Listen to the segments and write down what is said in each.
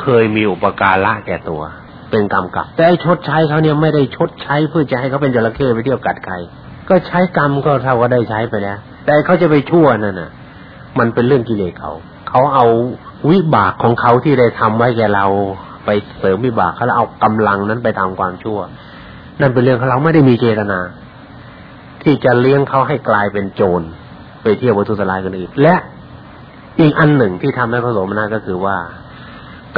เคยมีอุปการะแก่ตัว เป็นกรรมกับ แต่ชดใช้เขาเนี่ยไม่ได้ชดใช้เพื่อจะให้เขาเป็นจระเข้ไปเที่ยวกัดใครก็ใช้กรรมก็เท่าว่าได้ใช้ไปแล้ว แต่เขาจะไปชั่วนั่นน่ะ มันเป็นเรื่องกิเลสเขาเขาเอาวิบากของเขาที่ได้ทำไว้แก่เราไปเสริมวิบากเขาแล้วเอากำลังนั้นไปทำความชั่ว นั่นเป็นเรื่องของเราไม่ได้มีเจตนา ที่จะเลี้ยงเขาให้กลายเป็นโจรไปเที่ยววัตถุสลายกันอื่นและอีกอันหนึ่งที่ทำให้พระโสมนัสก็คือว่า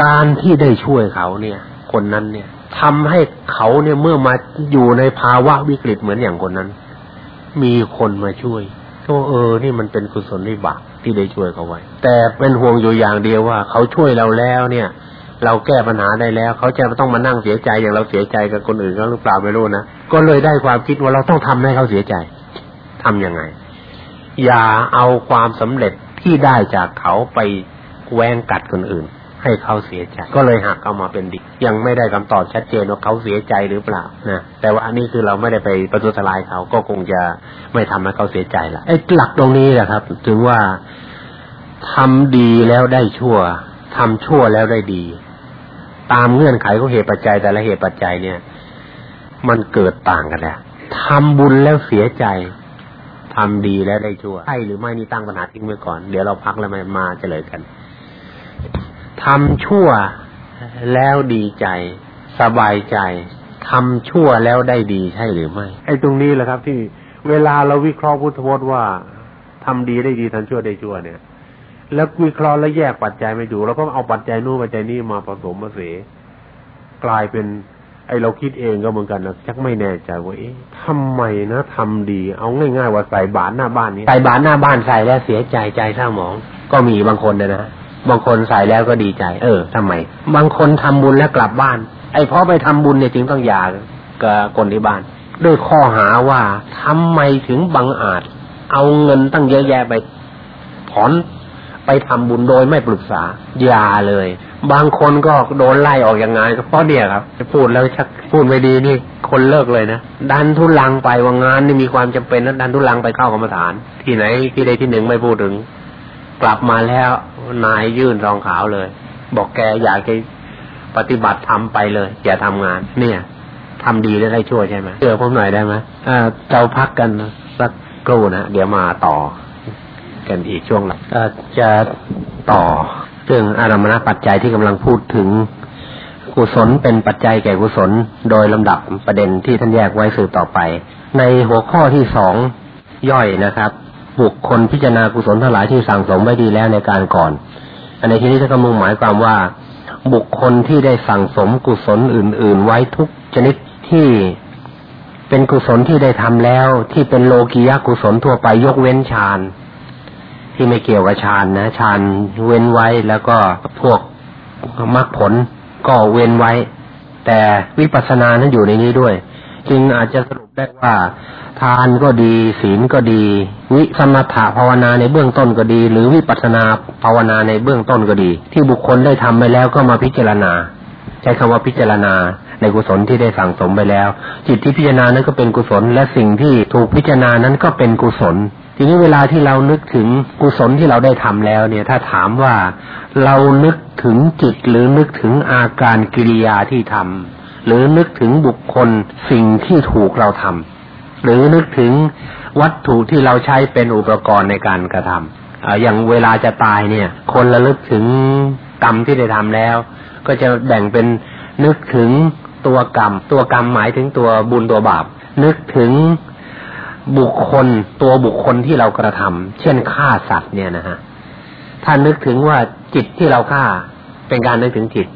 การที่ได้ช่วยเขาเนี่ย คนนั้นเนี่ยทำให้เขาเนี่ยเมื่อมาอยู่ในภาวะวิกฤตเหมือนอย่างคนนั้น มีคนมาช่วยก็เออ นี่มันเป็นกุศลวิบากที่ได้ช่วยเขาไว้ แต่เป็นห่วงอยู่อย่างเดียวว่า เขาช่วยเราแล้วเนี่ย เราแก้ปัญหาได้แล้ว เขาจะต้องมานั่งเสียใจอย่างเราเสียใจกับคนอื่นเขาหรือเปล่าไม่รู้นะก็เลยได้ความคิดว่าเราต้องทำให้เขาเสียใจ ทํำยังไง อย่าเอาความสำเร็จที่ได้จากเขาไปแวงกัดคนอื่น ให้เขาเสียใจ ก็เลยหักเอามาเป็นดิยังไม่ได้คำตอบชัดเจนว่าเขาเสียใจหรือเปล่านะแต่ว่าอันนี้คือเราไม่ได้ไปประทุษร้ายเขาก็คงจะไม่ทำให้เขาเสียใจละไอ้หลักตรงนี้แหละครับ ถึงว่าทำดีแล้วได้ชั่วทำชั่วแล้วได้ดี ตามเงื่อนไขของเหตุปัจจัย แต่ละเหตุปัจจัยเนี่ย มันเกิดต่างกันแล้วทำบุญแล้วเสียใจทำดีแล้วได้ชั่วใช่หรือไม่นี่ตั้งปัญหาทิ้งไว้ก่อน เดี๋ยวเราพักแล้วมามาเฉลยกัน ทำชั่วแล้วดีใจ สบายใจทำชั่วแล้วได้ดีใช่หรือไม่ ไอ้ตรงนี้แหละครับ ที่เวลาเราวิเคราะห์พุทธพจน์ว่าทำดีได้ดีทำชั่วได้ชั่วเนี่ย แล้ววิเคราะห์แล้วแยกปัจจัยไม่ดูแล้วก็เอาปัจจัยนู้นปัจจัยนี้มาผสมมาเสกลายเป็น ไอเราคิดเองก็เหมือนกันนะชักไม่แน่ใจว่าเอ๊ะทำไมนะทำดี เอาง่ายๆว่าใส่บาตรหน้าบ้านนี้ใส่บาตรหน้าบ้านใส่แล้วเสียใจใจเศร้าหมอง ก็มีบางคนนะนะ บางคนใส่แล้วก็ดีใจ เออทำไม บางคนทำบุญแล้วกลับบ้าน ไอ้เพราะไปทำบุญเนี่ยจึงต้องหย่ากกับคนที่บ้าน ด้วยข้อหาว่าทำไมถึงบังอาจ เอาเงินตั้งเยอะแยะไปถอนไปทำบุญโดยไม่ปรึกษาอย่าเลย บางคนก็โดนไล่ออกอย่างงานก็เพราะเดียครับจะพูดแล้วชักพูดไม่ดีนี่คนเลิกเลยนะดันทุลังไปว่างานนี่มีความจำเป็นนะดันทุลังไปเข้ากรรมฐาน ที่ไหนที่ใดที่หนึ่งไม่พูดถึง กลับมาแล้วนายยื่นรองขาวเลย บอกแกอยากจะปฏิบัติทำไปเลยอย่าทำงาน เนี่ยทำดีได้ได้ช่วยใช่ไหมเจอผมหน่อยได้ไหมอ่าเราพักกันสักครู่นะเดี๋ยวมาต่อ กันอีกช่วงหลังจะต่อเรื่องอารมณปัจจัยที่กำลังพูดถึงกุศลเป็นปัจจัยแก่กุศล โดยลำดับประเด็นที่ท่านแยกไว้สืบต่อไป ในหัวข้อที่สองย่อยนะครับ บุคคลพิจารณากุศลทั้งหลายที่สั่งสมไว้ดีแล้วในการก่อน อันในที่นี้ท่านก็มุ่งหมายความว่า บุคคลที่ได้สั่งสมกุศลอื่น ๆ ไว้ทุกชนิดที่เป็นกุศลที่ได้ทำแล้ว ที่เป็นโลกียกุศลทั่วไปยกเว้นฌานที่ไม่เกี่ยวกับฌานนะฌานเว้นไว้แล้วก็พวกมรรคผลก็เว้นไว้ แต่วิปัสสนานั้นอยู่ในนี้ด้วย จึงอาจจะสรุปได้ว่า ทานก็ดี ศีลก็ดี วิสมถะภาวนาในเบื้องต้นก็ดี หรือวิปัสนาภาวนาในเบื้องต้นก็ดี ที่บุคคลได้ทำไปแล้วก็มาพิจารณา ใช้คำว่าพิจารณา ในกุศลที่ได้สั่งสมไปแล้ว จิตที่พิจารณานั้นก็เป็นกุศล และสิ่งที่ถูกพิจารณานั้นก็เป็นกุศลทีนี้เวลาที่เรานึกถึงกุศลที่เราได้ทำแล้ว เนี่ย ถ้าถามว่าเรานึกถึงจิตหรือนึกถึงอาการกิริยาที่ทำ หรือนึกถึงบุคคลสิ่งที่ถูกเราทำหรือนึกถึงวัตถุที่เราใช้เป็นอุปกรณ์ในการกระทำอย่างเวลาจะตายเนี่ย คนระลึกถึงกรรมที่ได้ทำแล้ว ก็จะแบ่งเป็นนึกถึงตัวกรรม ตัวกรรมหมายถึงตัวบุญตัวบาป นึกถึงบุคคลตัวบุคคลที่เรากระทำเช่นฆ่าสัตว์เนี่ยนะฮะถ้านึกถึงว่าจิตที่เราฆ่าเป็นการนึกถึงจิต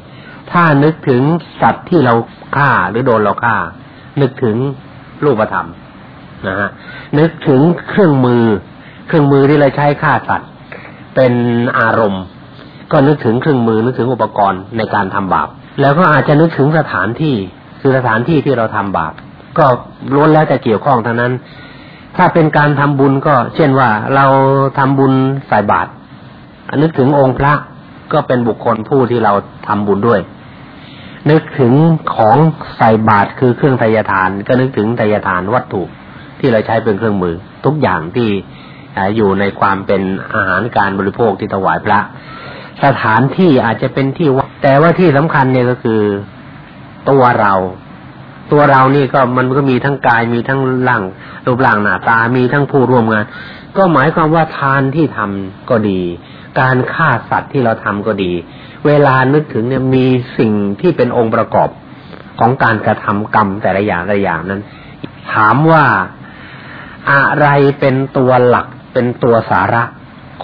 ถ้านึกถึงสัตว์ที่เราฆ่าหรือโดนเราฆ่า นึกถึงรูปธรรมนะฮะนึกถึงเครื่องมือ เครื่องมือที่เราใช้ฆ่าสัตว์เป็นอารมณ์ ก็นึกถึงเครื่องมือนึกถึงอุปกรณ์ในการทำบาป แล้วก็อาจจะนึกถึงสถานที่คือสถานที่ที่เราทำบาปก็ล้วนแล้วจะเกี่ยวข้องทั้งนั้น ถ้าเป็นการทำบุญก็ เช่นว่าเราทำบุญใส่บาตรนึกถึงองค์พระก็เป็นบุคคลผู้ที่เราทำบุญด้วย นึกถึงของใส่บาตรคือเครื่องไตยทาน ก็นึกถึงไตยทานวัตถุที่เราใช้เป็นเครื่องมือ ทุกอย่างที่อยู่ในความเป็นอาหารการบริโภคที่ถวายพระ สถานที่อาจจะเป็นที่วัดแต่ว่าที่สำคัญเนี่ยก็คือตัวเรา ตัวเรานี่ก็มันก็มีทั้งกายมีทั้งร่างรูปร่างหน้าตามีทั้งผู้ร่วมงาน ก็หมายความว่าทานที่ทำก็ดี การฆ่าสัตว์ที่เราทำก็ดี เวลานึกถึงเนี่ยมีสิ่งที่เป็นองค์ประกอบของการกระทำกรรมแต่ละอย่างแต่ละอย่างนั้น ถามว่าอะไรเป็นตัวหลักเป็นตัวสาระ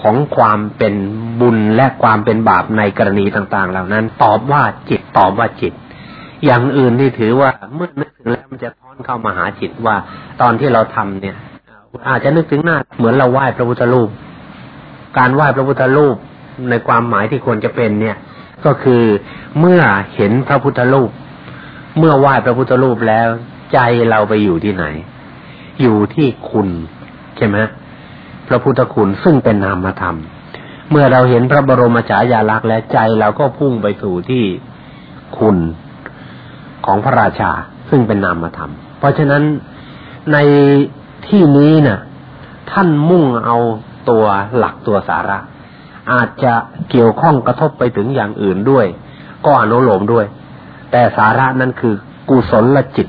ของความเป็นบุญและความเป็นบาปในกรณีต่างๆ เหล่านั้น ตอบว่าจิตตอบว่าจิต อย่างอื่นที่ถือว่าเมื่อนึกถึงแล้วมันจะท้อนเข้ามาหาจิตว่าตอนที่เราทำเนี่ยอาจจะนึกถึงหน้าเหมือนเราไหว้พระพุทธรูป การไหว้พระพุทธรูป ในความหมายที่ควรจะเป็นเนี่ย ก็คือเมื่อเห็นพระพุทธรูป เมื่อไหว้พระพุทธรูปแล้ว ใจเราไปอยู่ที่ไหน อยู่ที่คุณใช่ไหมพระพุทธคุณซึ่งเป็นนามธรรม เมื่อเราเห็นพระบรมฉายาลักษณ์และใจเราก็พุ่งไปสู่ที่คุณของพระราชาซึ่งเป็นนามธรรม เพราะฉะนั้นในที่นี้นะ่ะ ท่านมุ่งเอาตัวหลักตัวสาระ อาจจะเกี่ยวข้องกระทบไปถึงอย่างอื่นด้วย ก็อนุโลมด้วย แต่สาระนั้นคือกุศลจิต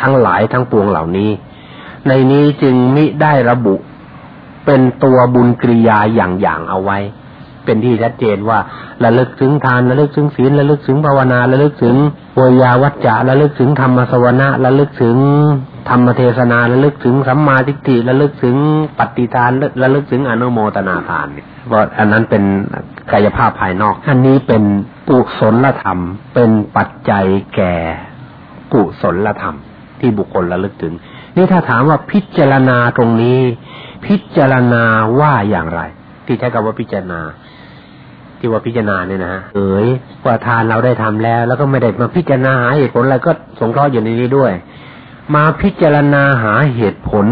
ทั้งหลายทั้งปวงเหล่านี้ ในนี้จึงมิได้ระบุเป็นตัวบุญกริยาอย่างอย่างเอาไว้ เป็นที่ชัดเจนว่าระลึกถึงทานระลึกถึงศีลระลึกถึงภาวนาระลึกถึงวิยาวัจจะระลึกถึงธรรมสวนะระลึกถึง ธรรมเทศนาระลึกถึงสัมมาทิฏฐิระลึกถึงปฏิทานระลึกถึงอนุโมทนาทานเนี่ยว่าอันนั้นเป็นกายภาพภายนอก อันนี้เป็นกุศลธรรม เป็นปัจจัยแก่กุศลธรรม ที่บุคคลระลึกถึง นี่ถ้าถามว่าพิจารณาตรงนี้ พิจารณาว่าอย่างไร ที่ใช้คำว่าพิจารณาที่ว่าพิจารณาเนี่ยนะเอ๋ยว่าทานเราได้ทำแล้ว แล้วก็ไม่ได้มาพิจารณาหาเหตุผลอะไรก็สงเคราะห์อยู่ในนี้ด้วย มาพิจารณาหาเหตุผล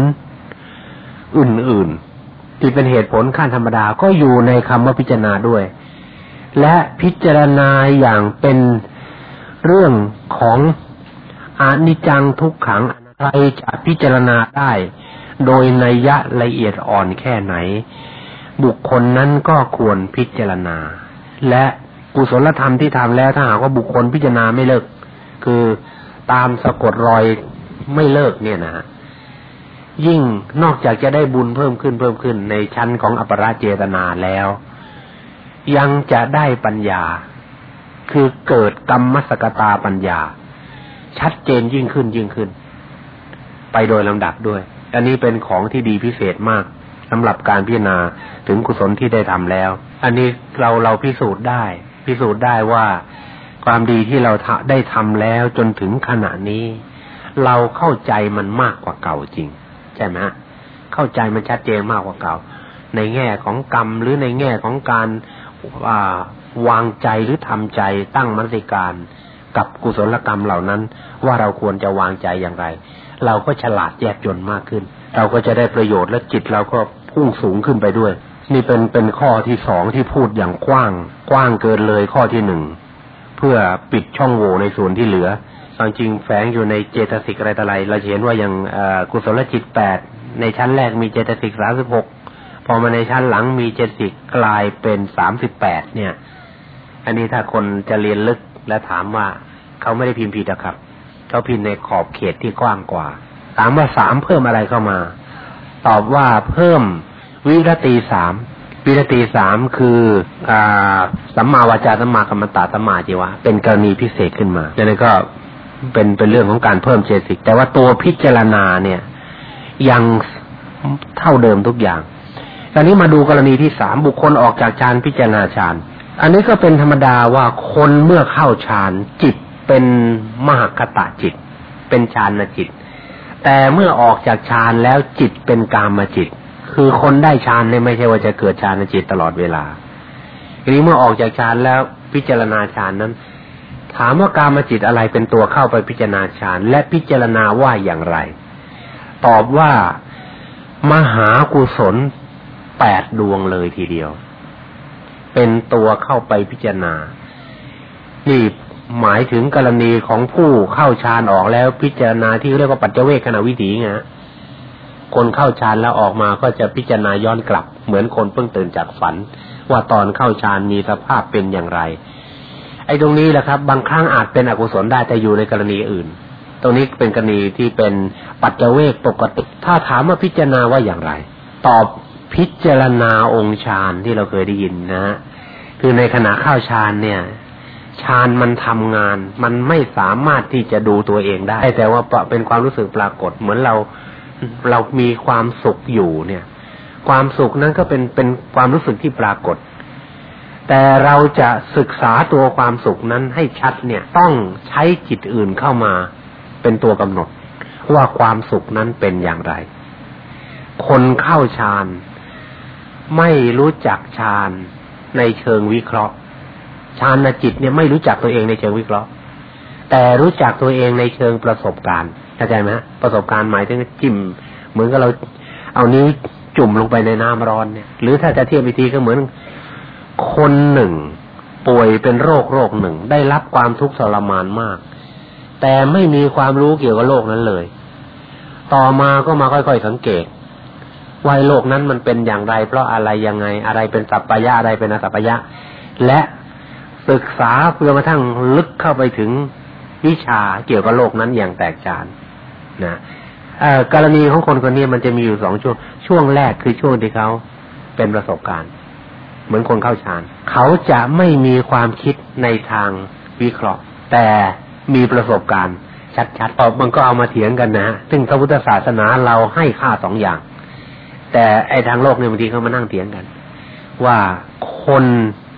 อื่นๆ ที่เป็นเหตุผลขั้นธรรมดาก็อยู่ในคำว่าพิจารณาด้วย และพิจารณาอย่างเป็นเรื่องของอนิจจังทุกขังใครจะพิจารณาได้ โดยนัยยะละเอียดอ่อนแค่ไหน บุคคลนั้นก็ควรพิจารณา และกุศลธรรมที่ทำแล้วถ้าหากว่าบุคคลพิจารณาไม่เลิก คือตามสะกดรอย ไม่เลิกเนี่ยนะยิ่งนอกจากจะได้บุญเพิ่มขึ้นเพิ่มขึ้นในชั้นของอปราเจตนาแล้ว ยังจะได้ปัญญา คือเกิดกรรมสกตาปัญญา ชัดเจนยิ่งขึ้นยิ่งขึ้น ไปโดยลำดับด้วย อันนี้เป็นของที่ดีพิเศษมากสำหรับการพิจารณาถึงกุศลที่ได้ทำแล้ว อันนี้เราเราพิสูจน์ได้ พิสูจน์ได้ว่าความดีที่เราได้ทำแล้วจนถึงขณะนี้ เราเข้าใจมันมากกว่าเก่าจริง ใช่ไหมเข้าใจมันชัดเจนมากกว่าเก่า ในแง่ของกรรมหรือในแง่ของการวางใจหรือทำใจตั้งมรสิการกับกุศลกรรมเหล่านั้น ว่าเราควรจะวางใจอย่างไร เราก็ฉลาดแยกยนมากขึ้น เราก็จะได้ประโยชน์และจิตเราก็พุ่งสูงขึ้นไปด้วย นี่เป็นเป็นข้อที่สองที่พูดอย่างกว้าง กว้างเกินเลยข้อที่หนึ่งเพื่อปิดช่องโหว่ในส่วนที่เหลือ ความจริงแฝงอยู่ในเจตสิกอะไรต่ออะไร เราเห็นว่าอย่างกุศลจิตแปดในชั้นแรกมีเจตสิกสามสิบหกพอมาในชั้นหลังมีเจตสิกกลายเป็นสามสิบแปดเนี่ย อันนี้ถ้าคนจะเรียนลึกและถามว่าเขาไม่ได้พิมพ์ผิดนะครับ เขาพิมพ์ในขอบเขตที่กว้างกว่า ถามว่าสามเพิ่มอะไรเข้ามา ตอบว่าเพิ่มวิรตีสามวิรตีสามคืออ่าสัมมาวาจาสัมมากรรมตาสัมมาจีวะ เป็นกรณีพิเศษขึ้นมาดังนั้นก็ เป็นเป็นเรื่องของการเพิ่มเจสิก แต่ว่าตัวพิจารณาเนี่ย ยังเท่าเดิมทุกอย่างตอนนี้มาดูกรณีที่สามบุคคลออกจากฌานพิจารณาฌานอันนี้ก็เป็นธรรมดาว่าคนเมื่อเข้าฌานจิตเป็นมหคตะจิต เป็นฌานจิต แต่เมื่อออกจากฌานแล้วจิตเป็นกามจิต คือคนได้ฌานเนี่ยไม่ใช่ว่าจะเกิดฌานจิตตลอดเวลาทีนี้เมื่อออกจากฌานแล้วพิจารณาฌานนั้น ถามว่ากามจิตอะไรเป็นตัวเข้าไปพิจารณาฌานและพิจารณาว่าอย่างไร ตอบว่ามหากุศลแปดดวงเลยทีเดียว เป็นตัวเข้าไปพิจารณานี่หมายถึงกรณีของผู้เข้าฌานออกแล้วพิจารณาที่เรียกว่าปัจเจเวคขณะวิถีไงคนเข้าฌานแล้วออกมาก็จะพิจารณาย้อนกลับ เหมือนคนเพิ่งตื่นจากฝัน ว่าตอนเข้าฌานมีสภาพเป็นอย่างไร ไอ้ตรงนี้แหละครับ บางครั้งอาจเป็นอกุศลได้แต่อยู่ในกรณีอื่น ตรงนี้เป็นกรณีที่เป็นปัจเจเวกปกติถ้าถามว่าพิจารณาว่าอย่างไร ตอบพิจารณาองค์ฌานที่เราเคยได้ยินนะฮะคือในขณะเข้าฌานเนี่ยฌานมันทำงาน มันไม่สามารถที่จะดูตัวเองได้ แต่ว่าเป็นความรู้สึกปรากฏ เหมือนเราเรามีความสุขอยู่เนี่ย ความสุขนั้นก็เป็นเป็นความรู้สึกที่ปรากฏ แต่เราจะศึกษาตัวความสุขนั้นให้ชัดเนี่ยต้องใช้จิตอื่นเข้ามา เป็นตัวกำหนด ว่าความสุขนั้นเป็นอย่างไร คนเข้าฌานไม่รู้จักฌานในเชิงวิเคราะห์ฌานจิตเนี่ยไม่รู้จักตัวเองในเชิงวิเคราะห์ แต่รู้จักตัวเองในเชิงประสบการณ์เข้าใจไหมประสบการณ์หมายถึงจิ้มเหมือนกับเราเอานิ้วจุ่มลงไปในน้ำร้อนเนี่ย หรือถ้าจะเทียบวิธีก็เหมือน คนหนึ่ง ป่วยเป็นโรคโรคหนึ่ง ได้รับความทุกข์ทรมานมาก แต่ไม่มีความรู้เกี่ยวกับโรคนั้นเลย ต่อมาก็มาค่อยๆสังเกตว่าโลกนั้นมันเป็นอย่างไร เพราะอะไรยังไง อะไรเป็นสัพพยะอะไรเป็นอสัพพยะ และศึกษาเพื่อกระทั่งลึกเข้าไปถึงวิชาเกี่ยวกับโลกนั้นอย่างแตกฉานนะกรณีของคนคนนี้มันจะมีอยู่สองช่วง ช่วงแรกคือช่วงที่เขาเป็นประสบการณ์ เหมือนคนเข้าฌานเขาจะไม่มีความคิดในทางวิเคราะห์ แต่มีประสบการณ์ ชัดๆตอบมันก็เอามาเถียงกันนะซึ่งพระพุทธศาสนาเราให้ค่าสองอย่าง แต่ไอ้ทางโลกเนี่ยบางทีเขามานั่งเถียงกัน ว่าคน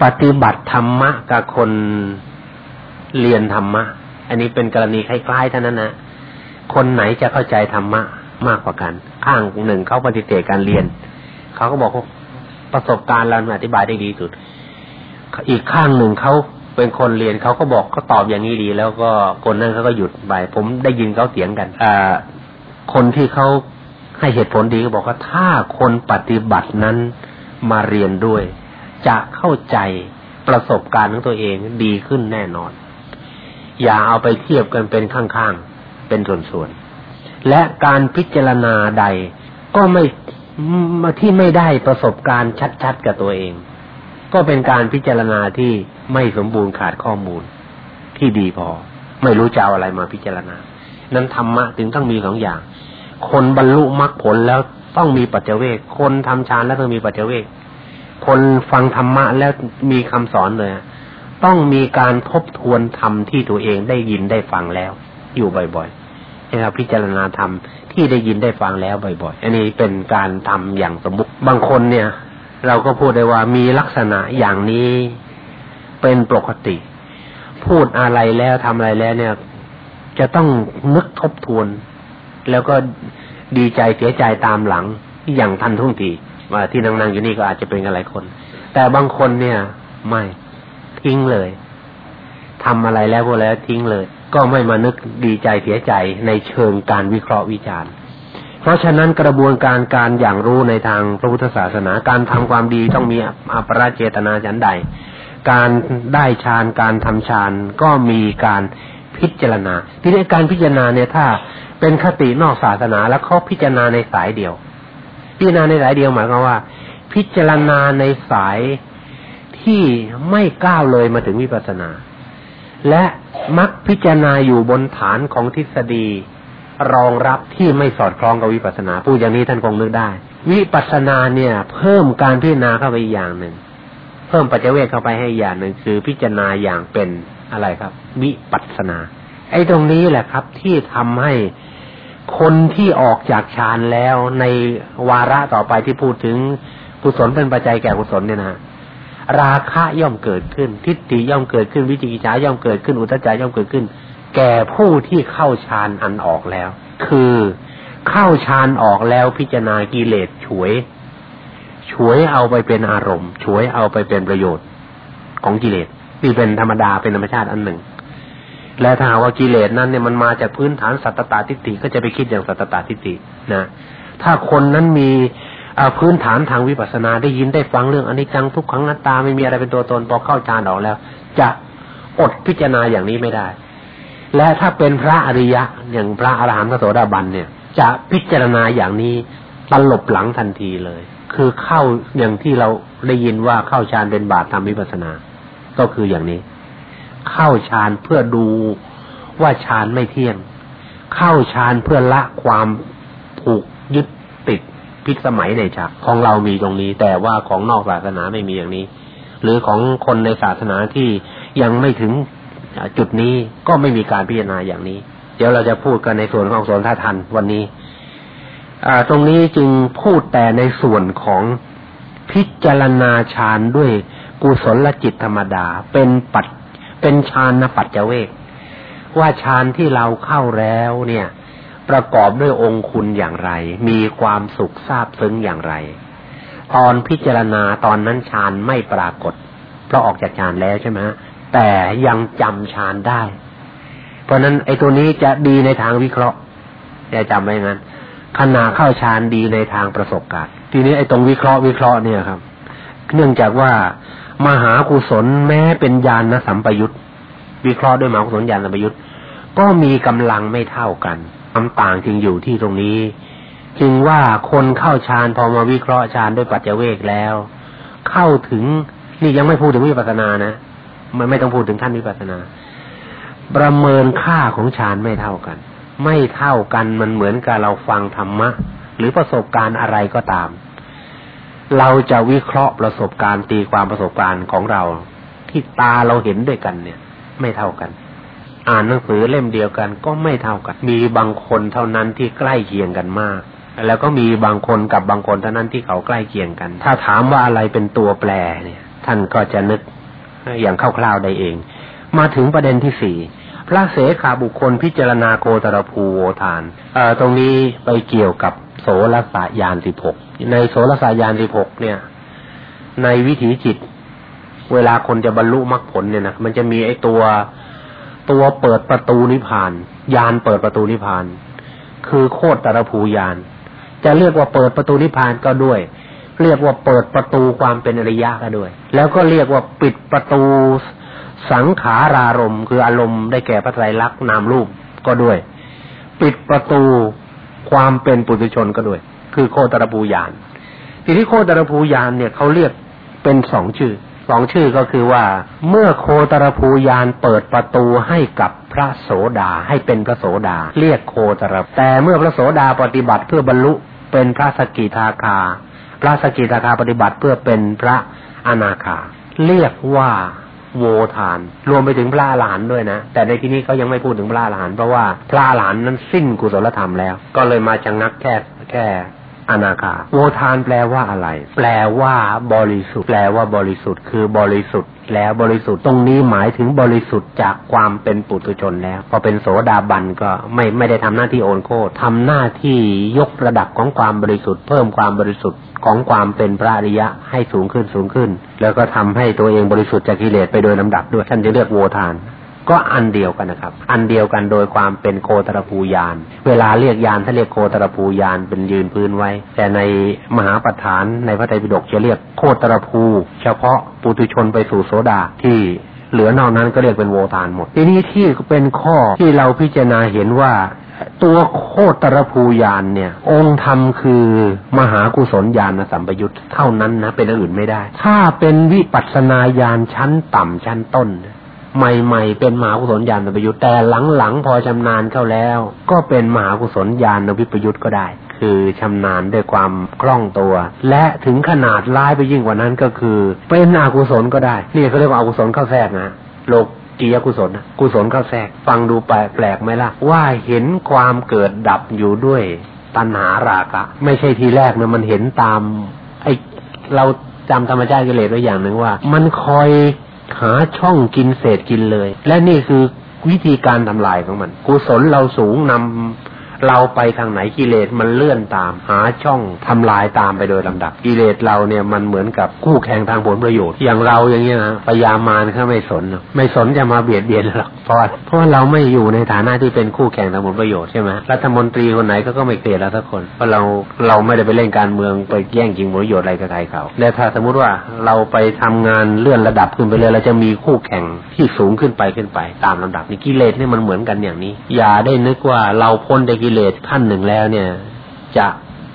ปฏิบัติธรรมะกับคนเรียนธรรมะ อันนี้เป็นกรณีคล้ายๆเท่านั้นนะคนไหนจะเข้าใจธรรมะมากกว่ากัน ข้างหนึ่งเขาปฏิเสธการเรียน เขาก็บอกว่า ประสบการณ์เราอธิบายได้ดีสุด อีกข้างหนึ่งเขาเป็นคนเรียนเขาก็บอกเขาตอบอย่างนี้ดี แล้วก็คนนั้นเขาก็หยุดไปผมได้ยินเขาเถียงกันอคนที่เขาให้เหตุผลดีก็บอกว่าถ้าคนปฏิบัตินั้นมาเรียนด้วย จะเข้าใจประสบการณ์ของตัวเองดีขึ้นแน่นอน อย่าเอาไปเทียบกันเป็นข้างๆเป็นส่วนๆและการพิจารณาใดก็ไม่ ที่ไม่ได้ประสบการณ์ชัดๆกับตัวเอง ก็เป็นการพิจารณาที่ไม่สมบูรณ์ขาดข้อมูล ที่ดีพอ ไม่รู้จะเอาอะไรมาพิจารณา นั้นธรรมะถึงต้องมีสองอย่าง คนบรรลุมรรคผลแล้วต้องมีปัจเจเวกคนทำฌานแล้วต้องมีปัจเจเวกคนฟังธรรมะแล้วมีคำสอนเลยต้องมีการทบทวนธรรมที่ตัวเองได้ยินได้ฟังแล้ว อยู่บ่อยๆ นะครับพิจารณาธรรมที่ได้ยินได้ฟังแล้วบ่อยๆ อันนี้เป็นการทำอย่างสมมุติบางคนเนี่ย เราก็พูดได้ว่ามีลักษณะอย่างนี้เป็นปกติ พูดอะไรแล้วทำอะไรแล้วเนี่ย จะต้องนึกทบทวน แล้วก็ดีใจเสียใจตามหลังอย่างทันท่วงทีว่าที่นั่งๆอยู่นี่ก็อาจจะเป็นกันหลายคน แต่บางคนเนี่ย ไม่ทิ้งเลยทำอะไรแล้วพวกแล้วทิ้งเลย ก็ไม่มานึกดีใจเสียใจในเชิงการวิเคราะห์วิจารณ์ เพราะฉะนั้นกระบวนการการอย่างรู้ในทางพระพุทธศาสนาการทำความดีต้องมีอภราเจตนาฉันใด การได้ฌานการทำฌานก็มีการพิจารณา ทีนี้การพิจารณาเนี่ยถ้าเป็นคตินอกศาสนาแล้วเขาพิจารณาในสายเดียว พิจารณาในสายเดียวหมายความว่า พิจารณาในสายที่ไม่ก้าวเลยมาถึงวิปัสสนา และมักพิจารณาอยู่บนฐานของทฤษฎี รองรับที่ไม่สอดคล้องกับวิปัสสนาพูดอย่างนี้ท่านคงนึกได้ วิปัสสนาเนี่ย เพิ่มการพิจารณาเข้าไปอีกอย่างหนึ่งเพิ่มปัจเจเวกเข้าไปให้อย่างหนึ่งคือพิจารณาอย่างเป็นอะไรครับ วิปัสสนา ไอ้ตรงนี้แหละครับ ที่ทำให้คนที่ออกจากฌานแล้วในวาระต่อไปที่พูดถึงกุศลเป็นปัจจัยแก่กุศลเนี่ยนะ ราคะย่อมเกิดขึ้น ทิฏฐิย่อมเกิดขึ้นวิจิกิจฉาย่อมเกิดขึ้น อุตจาย่อมเกิดขึ้น แก่ผู้ที่เข้าฌานอันออกแล้ว คือเข้าฌานออกแล้วพิจารณากิเลสฉวยฉวยเอาไปเป็นอารมณ์ฉวยเอาไปเป็นประโยชน์ของกิเลสนี่เป็นธรรมดาเป็นธรรมชาติอันหนึ่ง และถ้าว่ากิเลสนั้นเนี่ยมันมาจากพื้นฐานสัตตตาทิฏฐิก็จะไปคิดอย่างสัตตตาทิฏฐินะถ้าคนนั้นมี พื้นฐานทางวิปัสสนาได้ยินได้ฟังเรื่องอนิจจังทุกขังนัตตาไม่มีอะไรเป็นตัวตนพอเข้าฌานออกแล้ว จะอดพิจารณาอย่างนี้ไม่ได้ และถ้าเป็นพระอริยะอย่างพระอรหันตโสดาบันเนี่ย จะพิจารณาอย่างนี้ตลบหลังทันทีเลย คือเข้าอย่างที่เราได้ยินว่าเข้าฌานเป็นบาตรทำวิปัสนา ก็คืออย่างนี้ เข้าฌานเพื่อดูว่าฌานไม่เที่ยง เข้าฌานเพื่อละความผูกยึดติด พิสมัยในฌานของเรามีตรงนี้ แต่ว่าของนอกศาสนาไม่มีอย่างนี้ หรือของคนในศาสนาที่ยังไม่ถึงจุดนี้ก็ไม่มีการพิจารณาอย่างนี้ เดี๋ยวเราจะพูดกันในส่วนของสนท่าทันวันนี้ตรงนี้จึงพูดแต่ในส่วนของพิจารณาฌานด้วยกุศลจิตธรรมดา เป็นปัจเป็นฌานนปัจเจเวกว่าฌานที่เราเข้าแล้วเนี่ย ประกอบด้วยองคุณอย่างไร มีความสุขซาบซึ้งอย่างไร ตอนพิจารณาตอนนั้นฌานไม่ปรากฏ เพราะออกจากฌานแล้วใช่ไหมแต่ยังจำฌานได้ เพราะนั้นไอ้ตัวนี้จะดีในทางวิเคราะห์จะจำไว้งั้นขณะเข้าฌานดีในทางประสบการณ์ทีนี้ไอ้ตรงวิเคราะห์วิเคราะห์เนี่ยครับ เนื่องจากว่ามหากุศลแม้เป็นญาณสัมปยุตวิเคราะห์ด้วยมหากุศลญาณสัมปยุตก็มีกำลังไม่เท่ากัน ความต่างจึงอยู่ที่ตรงนี้ จึงว่าคนเข้าฌานพอมาวิเคราะห์ฌานด้วยปัจเจเวกแล้ว เข้าถึงนี่ยังไม่พูดถึงวิปัสสนานะมันไม่ต้องพูดถึงขั้นวิปัสสนา ประเมินค่าของฌานไม่เท่ากัน ไม่เท่ากันมันเหมือนกับเราฟังธรรมะ หรือประสบการณ์อะไรก็ตาม เราจะวิเคราะห์ประสบการณ์ตีความประสบการณ์ของเรา ที่ตาเราเห็นด้วยกันเนี่ย ไม่เท่ากัน อ่านหนังสือเล่มเดียวกันก็ไม่เท่ากัน มีบางคนเท่านั้นที่ใกล้เคียงกันมาก แล้วก็มีบางคนกับบางคนเท่านั้นที่เขาใกล้เคียงกัน ถ้าถามว่าอะไรเป็นตัวแปรเนี่ย ท่านก็จะนึกอย่างคร่าวๆได้เอง มาถึงประเด็นที่สี่พระเสขาบุคคลพิจารณาโคตรภูโวทานเอ่อตรงนี้ไปเกี่ยวกับโสรสายานสิบหกในโสรสายานสิบหกเนี่ย ในวิถีจิต เวลาคนจะบรรลุมรรคผลเนี่ยนะมันจะมีไอ้ตัว ตัวเปิดประตูนิพพานยานเปิดประตูนิพพาน คือโคตรตรภูยานจะเรียกว่าเปิดประตูนิพพานก็ด้วย เรียกว่าเปิดประตูความเป็นอริยะก็ด้วย แล้วก็เรียกว่าปิดประตูสังขารารมคืออารมณ์ได้แก่พระไตรลักษณ์นามรูปก็ด้วย ปิดประตูความเป็นปุถุชนก็ด้วย คือโคตรภูยานทีนี้โคตรภูยานเนี่ยเขาเรียกเป็นสองชื่อ สองชื่อก็คือว่า เมื่อโคตรภูยานเปิดประตูให้กับพระโสดาให้เป็นพระโสดา เรียกโคตรแต่เมื่อพระโสดาปฏิบัติเพื่อบรรลุเป็นพระสกิทาคา พระสกิทาคาปฏิบัติเพื่อเป็นพระอนาคา เรียกว่าโวทาน รวมไปถึงพระอรหันด้วยนะ แต่ในที่นี้เขายังไม่พูดถึงพระอรหันเพราะว่าพระอรหันนั้นสิ้นกุศลธรรมแล้ว ก็เลยมาจังนักแค่แค่ อนาคาโวทานแปลว่าอะไร แปลว่าบริสุทธิ์ แปลว่าบริสุทธิ์ คือบริสุทธิ์แล้วบริสุทธิ์ตรงนี้หมายถึงบริสุทธิ์จากความเป็นปุถุชนแล้ว พอเป็นโสดาบันก็ไม่ไม่ได้ทำหน้าที่โอนโคตทำหน้าที่ยกระดับของความบริสุทธิ์เพิ่มความบริสุทธิ์ของความเป็นพระอริยะให้สูงขึ้นสูงขึ้น แล้วก็ทำให้ตัวเองบริสุทธิ์จากกิเลสไปโดยลำดับด้วยท่านจะเรียกโวทาน ก็อันเดียวกันนะครับ อันเดียวกันโดยความเป็นโคตรภูยาน เวลาเรียกยานถ้าเรียกโคตรภูยานเป็นยืนพื้นไว้ แต่ในมหาปัฏฐานในพระไตรปิฎกจะเรียกโคตรภู เฉพาะปุถุชนไปสู่โสดาที่เหลือนอกนั้นก็เรียกเป็นโวทานหมด ทีนี้ที่เป็นข้อที่เราพิจารณาเห็นว่าตัวโคตรภูยานเนี่ย องค์ธรรมคือมหากุศลญาณสัมปยุตเท่านั้นนะเป็นอื่นไม่ได้ ถ้าเป็นวิปัสสนาญาณชั้นต่ำชั้นต้น ใหม่ๆเป็นมหากุศลญาณวิปยุทแต่หลังๆพอชำนาญเข้าแล้ว ก็เป็นมหากุศลญาณวิปยุทก็ได้ คือชำนาญด้วยความคล่องตัว และถึงขนาดร้ายไปยิ่งกว่านั้นก็คือ เป็นอกุศลก็ได้นี่เขาเรียกว่าอกุศลเข้าแทรกนะโลกกียกุศลกุศลเข้าแทรกฟังดูแปลกไหมล่ะ ว่าเห็นความเกิดดับอยู่ด้วยตัณหาราคะไม่ใช่ทีแรกนะมันเห็นตามไอเราจำธรรมชาติกิเลสไว้อย่างหนึ่งว่า มันคอย หาช่องกินเศษกินเลย และนี่คือวิธีการทำลายของมันกุศลเราสูงนำ เราไปทางไหนกิเลสมันเลื่อนตาม หาช่องทำลายตามไปโดยลำดับกิเลสเราเนี่ยมันเหมือนกับคู่แข่งทางผลประโยชน์อย่างเราอย่างเงี้ยนะพยามารเขาไม่สน ไม่สนจะมาเบียดเบียนหรอกเพราะเพราะเราไม่อยู่ในฐานะที่เป็นคู่แข่งทางผลประโยชน์ใช่ไหมรัฐมนตรีคนไหนก็ก็ไม่เกลียดเราสักคนเพราะเราเราไม่ได้ไปเล่นการเมืองไปแย่งจริงผลประโยชน์อะไรกับใครเขาและถ้าสมมุติว่าเราไปทำงานเลื่อนระดับขึ้นไปเลยเราจะมีคู่แข่งที่สูงขึ้นไปขึ้นไปตามลำดับนี่กิเลสนี่ยมันเหมือนกันอย่างนี้ อย่าได้นึกว่าเราพ้นจากกิเลสขั้นหนึ่งแล้วเนี่ย จะ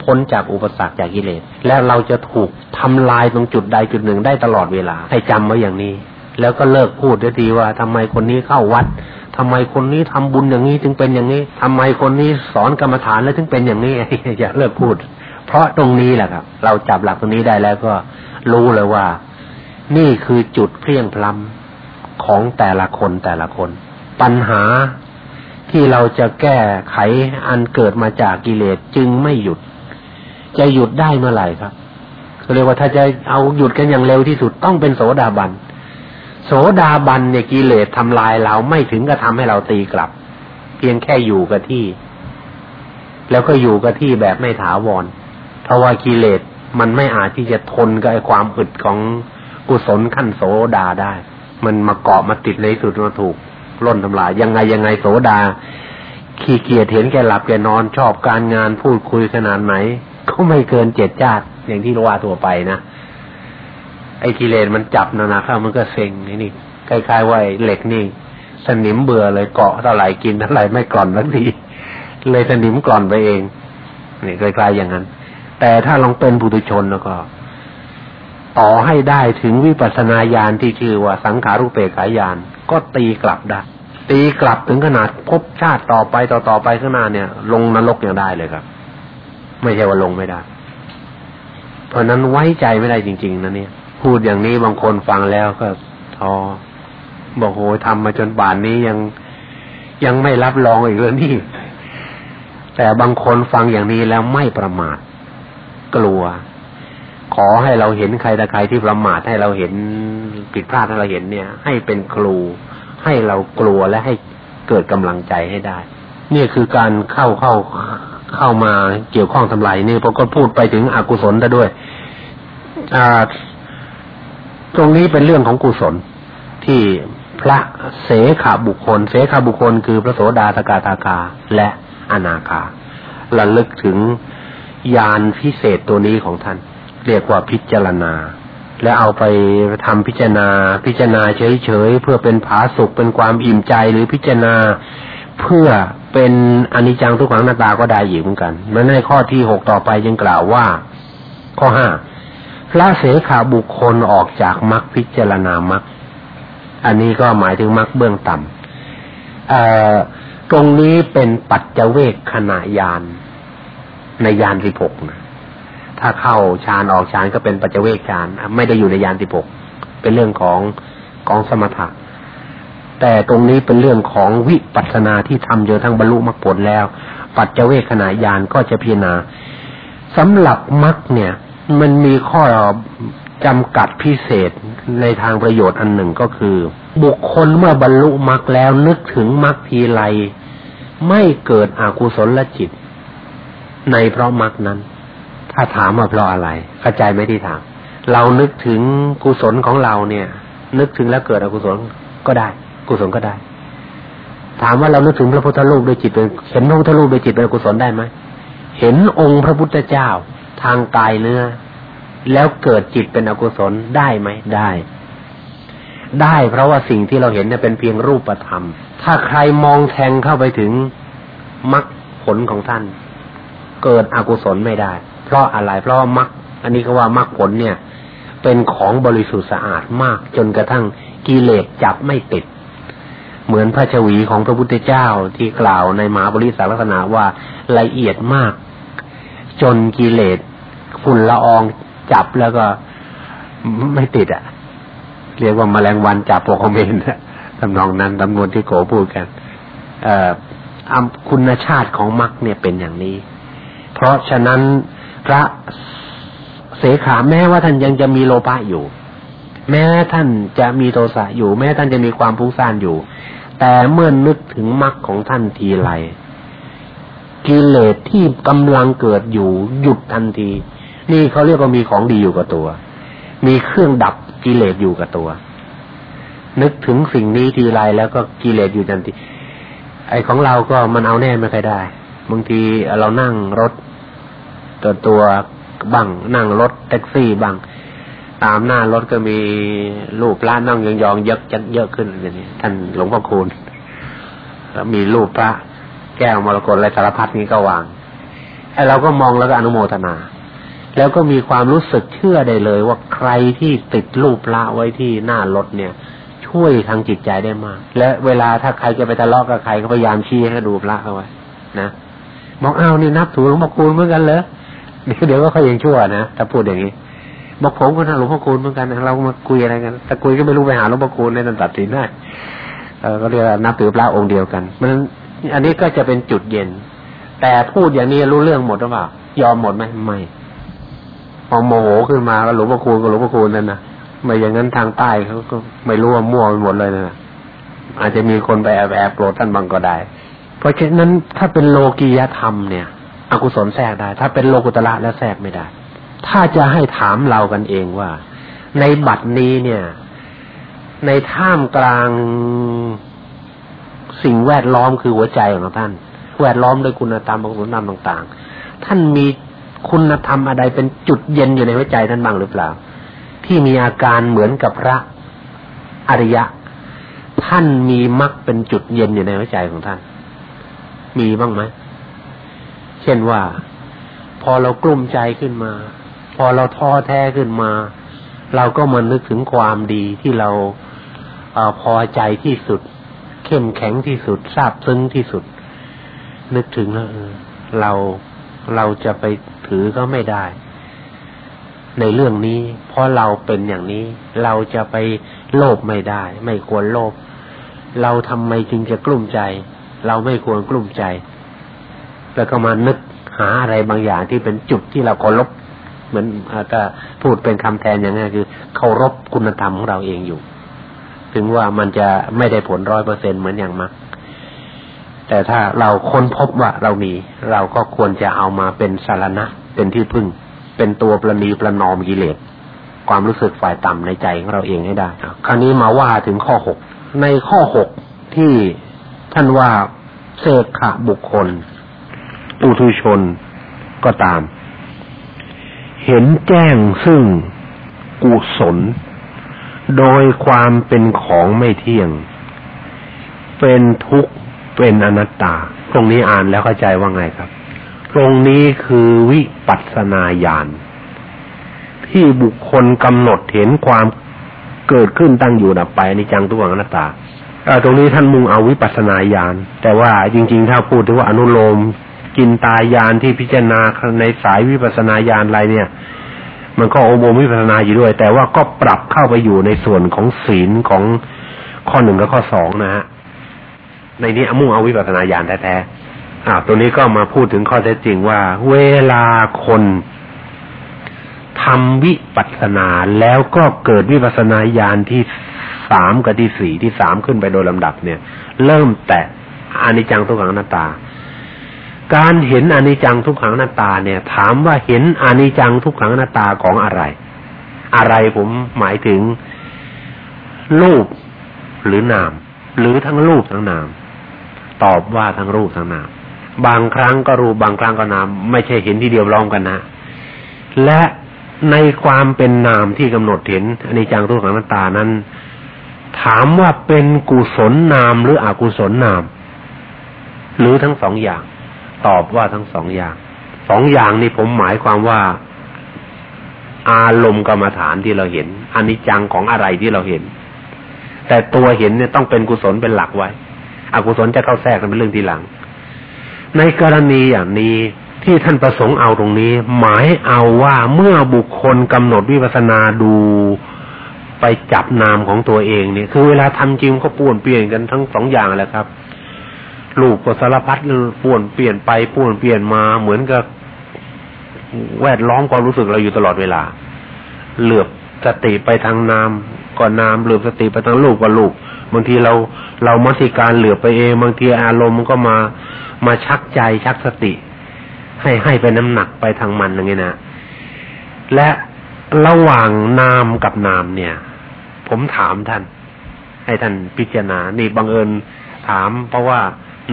พ้นจากอุปสรรคจากกิเลส แล้วเราจะถูกทำลายตรงจุดใดจุดหนึ่งได้ตลอดเวลา ให้จำไว้อย่างนี้ แล้วก็เลิกพูดได้ทีว่าทำไมคนนี้เข้าวัดทำไมคนนี้ทำบุญอย่างนี้จึงเป็นอย่างนี้ทำไมคนนี้สอนกรรมฐานแล้วถึงเป็นอย่างนี้ อย่าเลิกพูด เพราะตรงนี้แหละครับ เราจับหลักตรงนี้ได้แล้วก็รู้เลยว่า นี่คือจุดเพลี่ยงพล้ำของแต่ละคนแต่ละคน ปัญหา ที่เราจะแก้ไขอันเกิดมาจากกิเลสจึงไม่หยุด จะหยุดได้เมื่อไหร่ครับเรียกว่าถ้าจะเอาหยุดกันอย่างเร็วที่สุดต้องเป็นโสดาบัน โสดาบันเนี่ยกิเลสทำลายเราไม่ถึงกับทำให้เราตีกลับ เพียงแค่อยู่กับที่ แล้วก็อยู่กับที่แบบไม่ถาวร เพราะว่ากิเลสมันไม่อาจที่จะทนกับความอึดของกุศลขั้นโสดาได้ มันมาเกาะมาติดในสุดมาถูก ล่นทำลายยังไงยังไงโสดา ขี้เกียจเห็นแกหลับแกนอนชอบการงานพูดคุยขนาดไหน ก็ไม่เกินเจ็ดจาดอย่างที่ว่าตัวไปนะไอ้กิเลสมันจับนานาเข้ามันก็เซ็งนี่คล้ายๆว่าเหล็กนี่ สนิมเบื่อเลยเกาะเท่าไหร่กินเท่าไหร่ไม่กร่อนทันทีเลยสนิมกร่อนไปเองนี่คล้ายๆอย่างนั้น แต่ถ้าลองเป็นบุตุชนแล้วก็ต่อให้ได้ถึงวิปัสสนาญาณที่ชื่อว่าสังขารุเปกายาน ก็ตีกลับได้ตีกลับถึงขนาดพบชาติต่อไปต่อต่อไปข้างหน้าเนี่ย ลงนรกยังได้เลยครับ ไม่ใช่ว่าลงไม่ได้ เพราะนั้นไว้ใจไม่ได้จริง ๆนะเนี่ย พูดอย่างนี้บางคนฟังแล้วก็ท้อบอกโหทำมาจนป่านนี้ยังยังไม่รับรองอีกเลยนี่ แต่บางคนฟังอย่างนี้แล้วไม่ประมาทกลัว ขอให้เราเห็นใครต่ใครที่ประมาทให้เราเห็นผิดพลาดให้เราเห็นเนี่ย ให้เป็นครู ให้เรากลัวและให้เกิดกำลังใจให้ได้ นี่คือการเข้าเข้าเข้ามาเกี่ยวข้องทำลายนี่ผมก็พูดไปถึงอกุศลซะด้วย อ่า ตรงนี้เป็นเรื่องของกุศลที่พระเสขาบุคคล เสขาบุคคลคือพระโสดาตกาตาคาและอนาคาระลึกถึงยานพิเศษตัวนี้ของท่าน เรียกว่าพิจารณา และเอาไปทำพิจารณา พิจารณาเฉยๆเพื่อเป็นผาสุกเป็นความอิ่มใจหรือพิจารณา เพื่อเป็นอนิจจังทุกขังหน้าตาก็ได้อยู่เหมือนกันมื่อในข้อที่หกต่อไปยังกล่าวว่า ข้อห้าพระเสขาบุคคลออกจากมรรคพิจารณามรรคอันนี้ก็หมายถึงมรรคเบื้องต่ำตรงนี้เป็นปัจเจเวกขณะยานในยานสิบหกนะ ถ้าเข้าฌานออกฌานก็เป็นปัจเจเวกฌานไม่ได้อยู่ในยานสิบหกเป็นเรื่องของของสมถะแต่ตรงนี้เป็นเรื่องของวิปัสสนาที่ทำจนทั้งบรรลุมรรคผลแล้ว ปัจเจเวกขณะยานก็จะพิจารณาสำหรับมรรคเนี่ย มันมีข้อจำกัดพิเศษในทางประโยชน์อันหนึ่งก็คือ บุคคลเมื่อบรรลุมรรคแล้วนึกถึงมรรคทีไรไม่เกิดอกุศลจิต ในเพราะมรรคนั้น ถ้าถามว่าเพราะอะไรเข้าใจไหมที่ถามเรานึกถึงกุศลของเราเนี่ย นึกถึงแล้วเกิดอกุศลก็ได้ กุศลก็ได้ ถามว่าเรานึกถึงพระพุทธรูปโดยจิตเป็นเห็นพระพุทธรูปโดยจิตเป็นกุศลได้ไหมเห็นองค์พระพุทธเจ้าทางกายเนื้อ แล้วเกิดจิตเป็นอกุศลได้ไหมได้ ได้เพราะว่าสิ่งที่เราเห็นเนี่ยเป็นเพียงรูปธรรม ถ้าใครมองแทงเข้าไปถึงมรรคผลของท่าน เกิดอกุศลไม่ได้ เพราะอะไรเพราะว่ามรรคอันนี้ก็ว่ามรรคผลเนี่ย เป็นของบริสุทธิ์สะอาดมาก จนกระทั่งกิเลสจับไม่ติด เหมือนพระชวีของพระพุทธเจ้าที่กล่าวในมหาบริสารลักษณะว่าละเอียดมาก จนกิเลสฝุ่นละอองจับแล้วก็ไม่ติดอะ เรียกว่าแมลงวันจับโปรคเมนทำนองนั้นตำนวนที่โกพูดกัน เอ่อคุณชาติของมรรคเนี่ยเป็นอย่างนี้ เพราะฉะนั้น พระเสขาแม้ว่าท่านยังจะมีโลภะอยู่ แม้ท่านจะมีโทสะอยู่ แม้ท่านจะมีความฟุ้งซ่านอยู่ แต่เมื่อนึกถึงมรรคของท่านทีไรกิเลสที่กำลังเกิดอยู่หยุดทันที นี่เขาเรียกว่ามีของดีอยู่กับตัว มีเครื่องดับกิเลสอยู่กับตัว นึกถึงสิ่งนี้ทีไรแล้วก็กิเลสอยู่ทันที ไอ้ของเราก็มันเอาแน่ไม่ค่อยได้บางทีเรานั่งรถ ตัวตัวบังนั่งรถแท็กซี่บังตามหน้ารถก็มีรูปพระนั่งยองๆเยอะจัดเยอะขึ้นอย่างนี้ท่านหลวงพ่อคูณแล้วมีรูปพระ แก้วมรกตอะไรสารพัดนี้ก็วางไอเราก็มองแล้วก็อนุโมทนา แล้วก็มีความรู้สึกเชื่อได้เลยว่าใครที่ติดรูปละไว้ที่หน้ารถเนี่ย ช่วยทางจิตใจได้มาก และเวลาถ้าใครจะไปทะเลาะกับใครก็พยายามชี้ให้ดูพระเอาไว้นะมองเอานี่นับถือหลวงพ่อคูณเหมือนกันเหรอ เดี๋ยวก็เขายังชั่วนะถ้าพูดอย่างนี้บอกผมก็นะหลวงพ่อคูณเหมือนกันเรามาคุยอะไรกันแต่คุยก็ไม่รู้ไปหาหลวงพ่อคูณในตันตัดสินได้เออก็เรียกนับถือพระองค์เดียวกันมันอันนี้ก็จะเป็นจุดเย็น แต่พูดอย่างนี้รู้เรื่องหมดหรือเปล่ายอมหมดไหมไม่พอโมโหขึ้นมาก็หลวงพ่อคูณก็หลวงพ่อคูณนั่นนะไม่อย่างนั้นทางใต้เขาก็ไม่รู้ว่ามั่วไปหมดเลยนะอาจจะมีคนไปแอบแอบโกรธท่านบางก็ได้ เพราะฉะนั้นถ้าเป็นโลกียธรรมเนี่ย อกุศลแทรกได้ ถ้าเป็นโลกุตละแล้วแทรกไม่ได้ ถ้าจะให้ถามเรากันเองว่า ในบัดนี้เนี่ย ในท่ามกลางสิ่งแวดล้อมคือหัวใจของท่าน แวดล้อมด้วยคุณธรรมองคุณธรรมต่าง ๆ ท่านมีคุณธรรมอะไรเป็นจุดเย็นอยู่ในหัวใจท่านบ้างหรือเปล่า ที่มีอาการเหมือนกับพระอริยะ ท่านมีมรรคเป็นจุดเย็นอยู่ในหัวใจของท่าน มีบ้างไหม เช่นว่า พอเรากลุ้มใจขึ้นมา พอเราท้อแท้ขึ้นมา เราก็มานึกถึงความดีที่เราเอพอใจที่สุด เข้มแข็งที่สุดซาบซึ้งที่สุด นึกถึงแล้วเราเราจะไปถือก็ไม่ได้ ในเรื่องนี้ เพราะเราเป็นอย่างนี้ เราจะไปโลภไม่ได้ ไม่ควรโลภเราทำไมจึงจะกลุ้มใจ เราไม่ควรกลุ้มใจ แล้วก็มานึกหาอะไรบางอย่างที่เป็นจุดที่เราเคารพเหมือนก็พูดเป็นคำแทนอย่างนี้คือเคารพคุณธรรมของเราเองอยู่ ถึงว่ามันจะไม่ได้ผลร้อยเปอร์เซ็นเหมือนอย่างมากแต่ถ้าเราค้นพบว่าเรามี เราก็ควรจะเอามาเป็นสารณะ เป็นที่พึ่ง เป็นตัวประนีประนอมกิเลสความรู้สึกฝ่ายต่ำในใจของเราเองให้ได้ คราวนี้มาว่าถึงข้อหกในข้อหกที่ท่านว่าเสกขะบุคคล ปุถุชนก็ตาม เห็นแจ้งซึ่งกุศล โดยความเป็นของไม่เที่ยง เป็นทุกข์เป็นอนัตตา ตรงนี้อ่านแล้วเข้าใจว่าไงครับ ตรงนี้คือวิปัสสนาญาณที่บุคคลกำหนดเห็นความเกิดขึ้นตั้งอยู่ดับไปในจังทุกขังอนัตตาตรงนี้ท่านมุ่งเอาวิปัสสนาญาณแต่ว่าจริง ๆ ถ้าพูดถึงว่าอนุโลม กินตายานที่พิจารณาในสายวิปัสนาญาณอะไรเนี่ย มันก็อบรมวิปัสนาอยู่ด้วย แต่ว่าก็ปรับเข้าไปอยู่ในส่วนของศีลของข้อหนึ่งกับข้อสองนะฮะในนี้มุ่งเอาวิปัสนาญาณแท้ๆอ่าตัวนี้ก็มาพูดถึงข้อเท็จจริงว่า เวลาคนทำวิปัสนาแล้วก็เกิดวิปัสนาญาณที่สามกับที่สี่ที่สามขึ้นไปโดยลำดับเนี่ย เริ่มแตะอนิจจังทุกขังหน้าตา การเห็นอนิจจังทุกขังหน้าตาเนี่ย ถามว่าเห็นอนิจจังทุกขังหน้าตาของอะไร อะไรผมหมายถึงรูปหรือนาม หรือทั้งรูปทั้งนาม ตอบว่าทั้งรูปทั้งนาม บางครั้งก็รูปบางครั้งก็นาม ไม่ใช่เห็นที่เดียวร้องกันนะ และในความเป็นนามที่กำหนดเห็นอนิจจังทุกขังหน้าตานั้น ถามว่าเป็นกุศลนามหรืออกุศลนาม หรือทั้งสองอย่าง ตอบว่าทั้งสองอย่างสองอย่างนี้ผมหมายความว่า อารมณ์กรรมฐานที่เราเห็นอนิจจังของอะไรที่เราเห็น แต่ตัวเห็นเนี่ยต้องเป็นกุศลเป็นหลักไว้ อกุศลจะเข้าแทรกเป็นเรื่องทีหลัง ในกรณีอย่างนี้ที่ท่านประสงค์เอาตรงนี้ หมายเอาว่าเมื่อบุคคลกำหนดวิปัสนาดูไปจับนามของตัวเองเนี่ย คือเวลาทำจริงก็ป่วนเปลี่ยนกันทั้งสองอย่างแหละครับ ลูกก็สารพัดป่วนเปลี่ยนไปป่วนเปลี่ยนมาเหมือนกับแวดล้อมความรู้สึกเราอยู่ตลอดเวลา เหลือบสติไปทางนามก็นามเหลือบสติไปทางลูกก็ลูกบางทีเราเรามัติการเหลือบไปเอง บางทีอารมณ์มันก็มามาชักใจชักสติ ให้ให้เป็นน้ำหนักไปทางมันอย่างนี้นะและระหว่างนามกับนามเนี่ย ผมถามท่าน ให้ท่านพิจารณา นี่บังเอิญถามเพราะว่า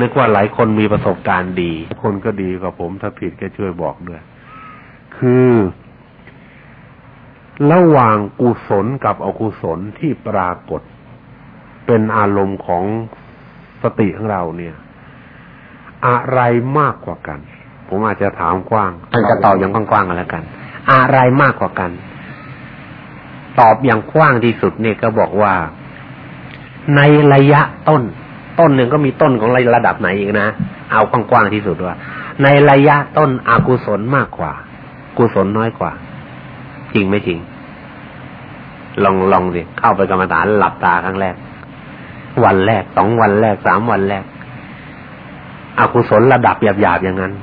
นึกว่าหลายคนมีประสบการณ์ดี คนก็ดีกว่าผมถ้าผิดก็ช่วยบอกด้วย คือ ระหว่างกุศลกับอกุศลที่ปรากฏ เป็นอารมณ์ของสติของเราเนี่ย อะไรมากกว่ากัน ผมอาจจะถามกว้างท่านจะตอบอย่างกว้างๆกันแล้วกัน อะไรมากกว่ากัน ตอบอย่างกว้างที่สุดเนี่ยก็บอกว่า ในระยะต้น ต้นหนึ่งก็มีต้นของระดับไหนอีกนะ เอากว้างๆที่สุดว่า ในระยะต้นอกุศลมากกว่า กุศลน้อยกว่า จริงไม่จริง ลองลองสิเข้าไปกรรมฐานหลับตาครั้งแรก วันแรกสองวันแรกสามวันแรก อกุศลระดับหยาบๆอย่างนั้น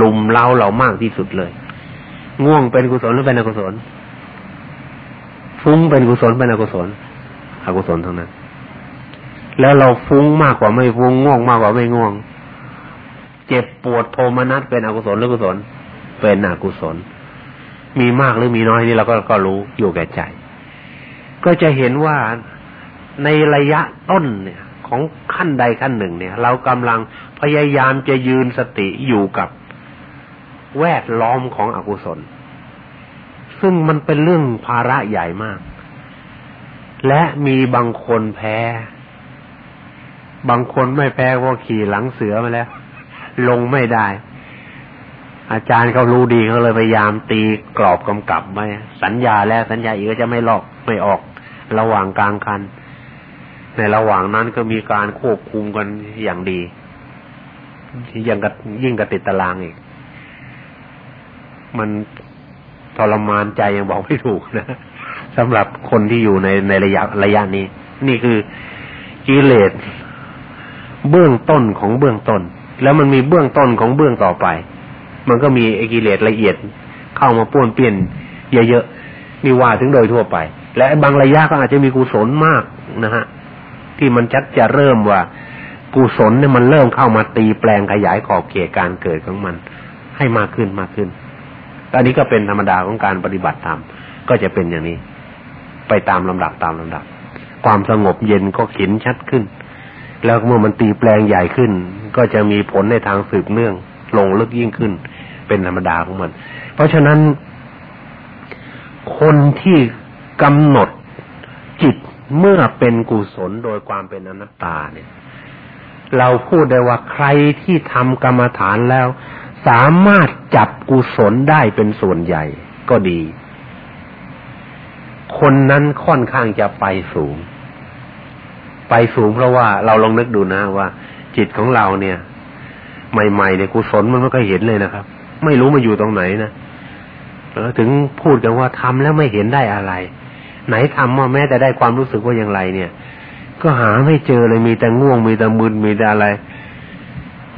ลุมเล้าเรามากที่สุดเลย ง่วงเป็นกุศลหรือเป็นอกุศลฟุ้งเป็นกุศลเป็นอกุศลอกุศลทั้งนั้น แล้วเราฟุ้งมากกว่าไม่ฟุ้งง่วงมากกว่าไม่ง่วง เจ็บปวดโทมนัสเป็นอกุศลหรือกุศล เป็นอกุศล มีมากหรือมีน้อยนี่เราก็ก็รู้อยู่แก่ใจ ก็จะเห็นว่าในระยะต้นเนี่ยของขั้นใดขั้นหนึ่งเนี่ย เรากำลังพยายามจะยืนสติอยู่กับแวดล้อมของอกุศล ซึ่งมันเป็นเรื่องภาระใหญ่มาก และมีบางคนแพ้ บางคนไม่แพ้เพราะขี่หลังเสือมาแล้ว ลงไม่ได้ อาจารย์เขารู้ดีเขาเลยพยายามตีกรอบกำกับไว้สัญญาแล้วสัญญาอีกก็จะไม่ลอกไม่ออก ระหว่างกลางคัน ในระหว่างนั้นก็มีการควบคุมกันอย่างดียังกับยิ่งกับติดตารางอีก มันทรมานใจยังบอกไม่ถูกนะสำหรับคนที่อยู่ในในระยะระยะนี้ นี่คือกิเลส เบื้องต้นของเบื้องต้น แล้วมันมีเบื้องต้นของเบื้องต่อไป มันก็มีเอกิเลสละเอียด เข้ามาป้วนเปี้ยนเยอะๆนี่ว่าถึงโดยทั่วไป และบางระยะก็อาจจะมีกุศลมากนะฮะที่มันชัดจะเริ่มว่ากุศลเนี่ยมันเริ่มเข้ามาตีแปลงขยายขอบเขตการเกิดของมัน ให้มากขึ้นมากขึ้นอันนี้ก็เป็นธรรมดาของการปฏิบัติธรรมก็จะเป็นอย่างนี้ ไปตามลำดับตามลำดับ ความสงบเย็นก็เข็นชัดขึ้น แล้วเมื่อมันตีแปลงใหญ่ขึ้น ก็จะมีผลในทางสืบเนื่อง ลงลึกยิ่งขึ้น เป็นธรรมดาของมัน เพราะฉะนั้น คนที่กำหนดจิตเมื่อเป็นกุศลโดยความเป็นอนัตตาเนี่ย เราพูดได้ว่าใครที่ทำกรรมฐานแล้ว สามารถจับกุศลได้เป็นส่วนใหญ่ ก็ดี คนนั้นค่อนข้างจะไปสูง ไปสูงเพราะว่าเราลองนึกดูนะว่า จิตของเราเนี่ย ใหม่ๆเนี่ยกุศลมันไม่เคยเห็นเลยนะครับ ไม่รู้มาอยู่ตรงไหนนะถึงพูดกันว่าทำแล้วไม่เห็นได้อะไร ไหนทำว่าแม้แต่ได้ความรู้สึกว่าอย่างไรเนี่ย ก็หาไม่เจอเลยมีแต่ง่วงมีแต่มึนมีแต่อะไร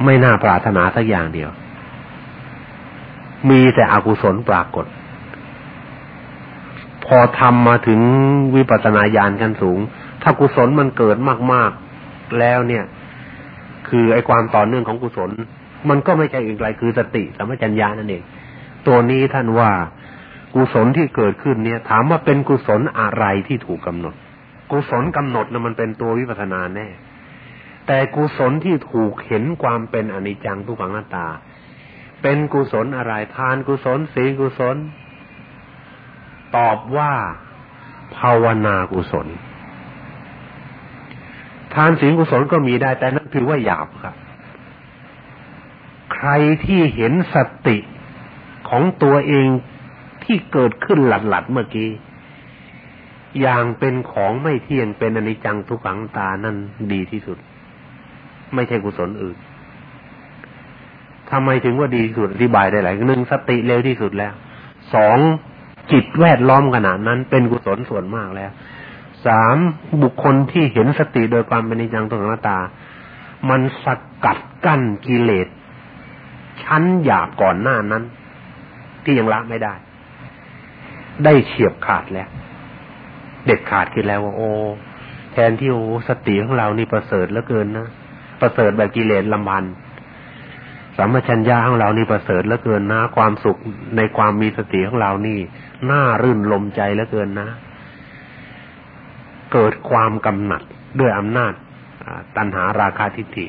ไม่น่าปรารถนาสักอย่างเดียว มีแต่อกุศลปรากฏ พอทำมาถึงวิปัสสนาญาณขั้นสูง ถ้ากุศลมันเกิดมากๆแล้วเนี่ย คือไอ้ความต่อเนื่องของกุศล มันก็ไม่ใช่อื่นไกลคือสติสัมปชัญญะนั่นเอง ตัวนี้ท่านว่ากุศลที่เกิดขึ้นเนี่ย ถามว่าเป็นกุศลอะไรที่ถูกกำหนด กุศลกำหนดนะมันเป็นตัววิปัสสนาแน่ แต่กุศลที่ถูกเห็นความเป็นอนิจจังทุกขังหน้าตา เป็นกุศลอะไรทานกุศลศีลกุศล ตอบว่าภาวนากุศล ทานศีลกุศลก็มีได้ แต่นั่นถือว่าหยาบครับ ใครที่เห็นสติของตัวเองที่เกิดขึ้นหลัดๆเมื่อกี้ อย่างเป็นของไม่เที่ยงเป็นอนิจจังทุกขังตานั่นดีที่สุด ไม่ใช่กุศลอื่นทำไมถึงว่าดีที่สุดอธิบายได้หลายหนึ่งสติเร็วที่สุดแล้วสองจิตแวดล้อมขนาดนั้นเป็นกุศลส่วนมากแล้ว สามบุคคลที่เห็นสติโดยความเป็นอนิจังทุกขังตา มันสกัดกั้นกิเลสชั้นหยาบก่อนหน้านั้น ที่ยังละไม่ได้ ได้เฉียบขาดแล้ว เด็ดขาดขึ้นแล้วว่าโอ้แทนที่โอ้สติของเรานี่ประเสริฐเหลือเกินนะประเสริฐแบบกิเลสลำพันสัมมชัญญาของเรานี่ประเสริฐเหลือเกินนะ ความสุขในความมีสติของเรานี่น่ารื่นลมใจเหลือเกินนะ เกิดความกำหนัดด้วยอำนาจตัณหาราคาทิฏฐิ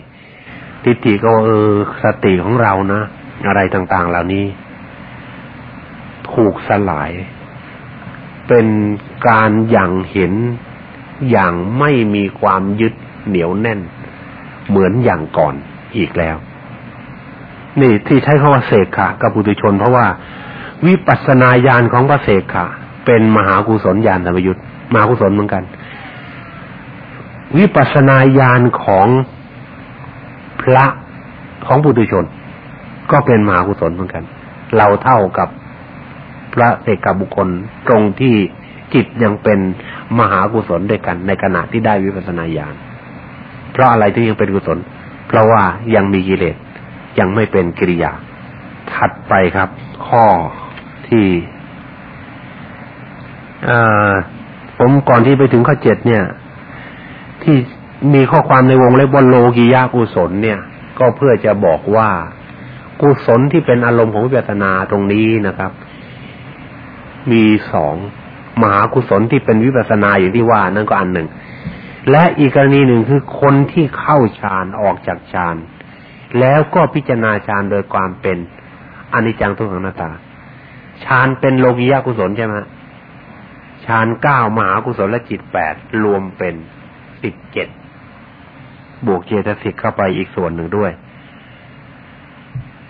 ทิฏฐิก็เออสติของเรานะ อะไรต่างๆ เหล่านี้ ถูกสลาย เป็นการอย่างเห็นอย่างไม่มีความยึดเหนียวแน่น เหมือนอย่างก่อนอีกแล้ว นี่ที่ใช้คำว่าเสกขะกับปุถุชน เพราะว่าวิปัสสนาญาณของพระเสกขะเป็นมหากุศลญาณธรรมยุทธ์มหากุศลเหมือนกัน วิปัสนาญาณของพระของปุถุชน ก็เป็นมหากุศลเหมือนกัน เราเท่ากับพระเสกบุคคลตรงที่จิตยังเป็นมหากุศลด้วยกัน ในขณะที่ได้วิปัสสนาญาณเพราะอะไรที่ยังเป็นกุศล เพราะว่ายังมีกิเลสยังไม่เป็นกิริยา ถัดไปครับ ข้อที่ผมก่อนที่ไปถึงข้อเจ็ดเนี่ย ที่มีข้อความในวงเล็บว่าโลกิยากุศลเนี่ย ก็เพื่อจะบอกว่ากุศลที่เป็นอารมณ์ของวิปัสสนาตรงนี้นะครับ มีสองมหากุศลที่เป็นวิปัสสนาอย่างที่ว่านั่นก็อันหนึ่ง และอีกกรณีหนึ่งคือคนที่เข้าฌานออกจากฌานแล้วก็พิจารณาฌานโดยความเป็นอนิจจังทุกขังนาตาฌานเป็นโลกิยากุศลใช่ไหมฌานเก้ามหากุศลและจิตแปดรวมเป็น สิบเจ็ดบวกเจตสิกเข้าไปอีกส่วนหนึ่งด้วย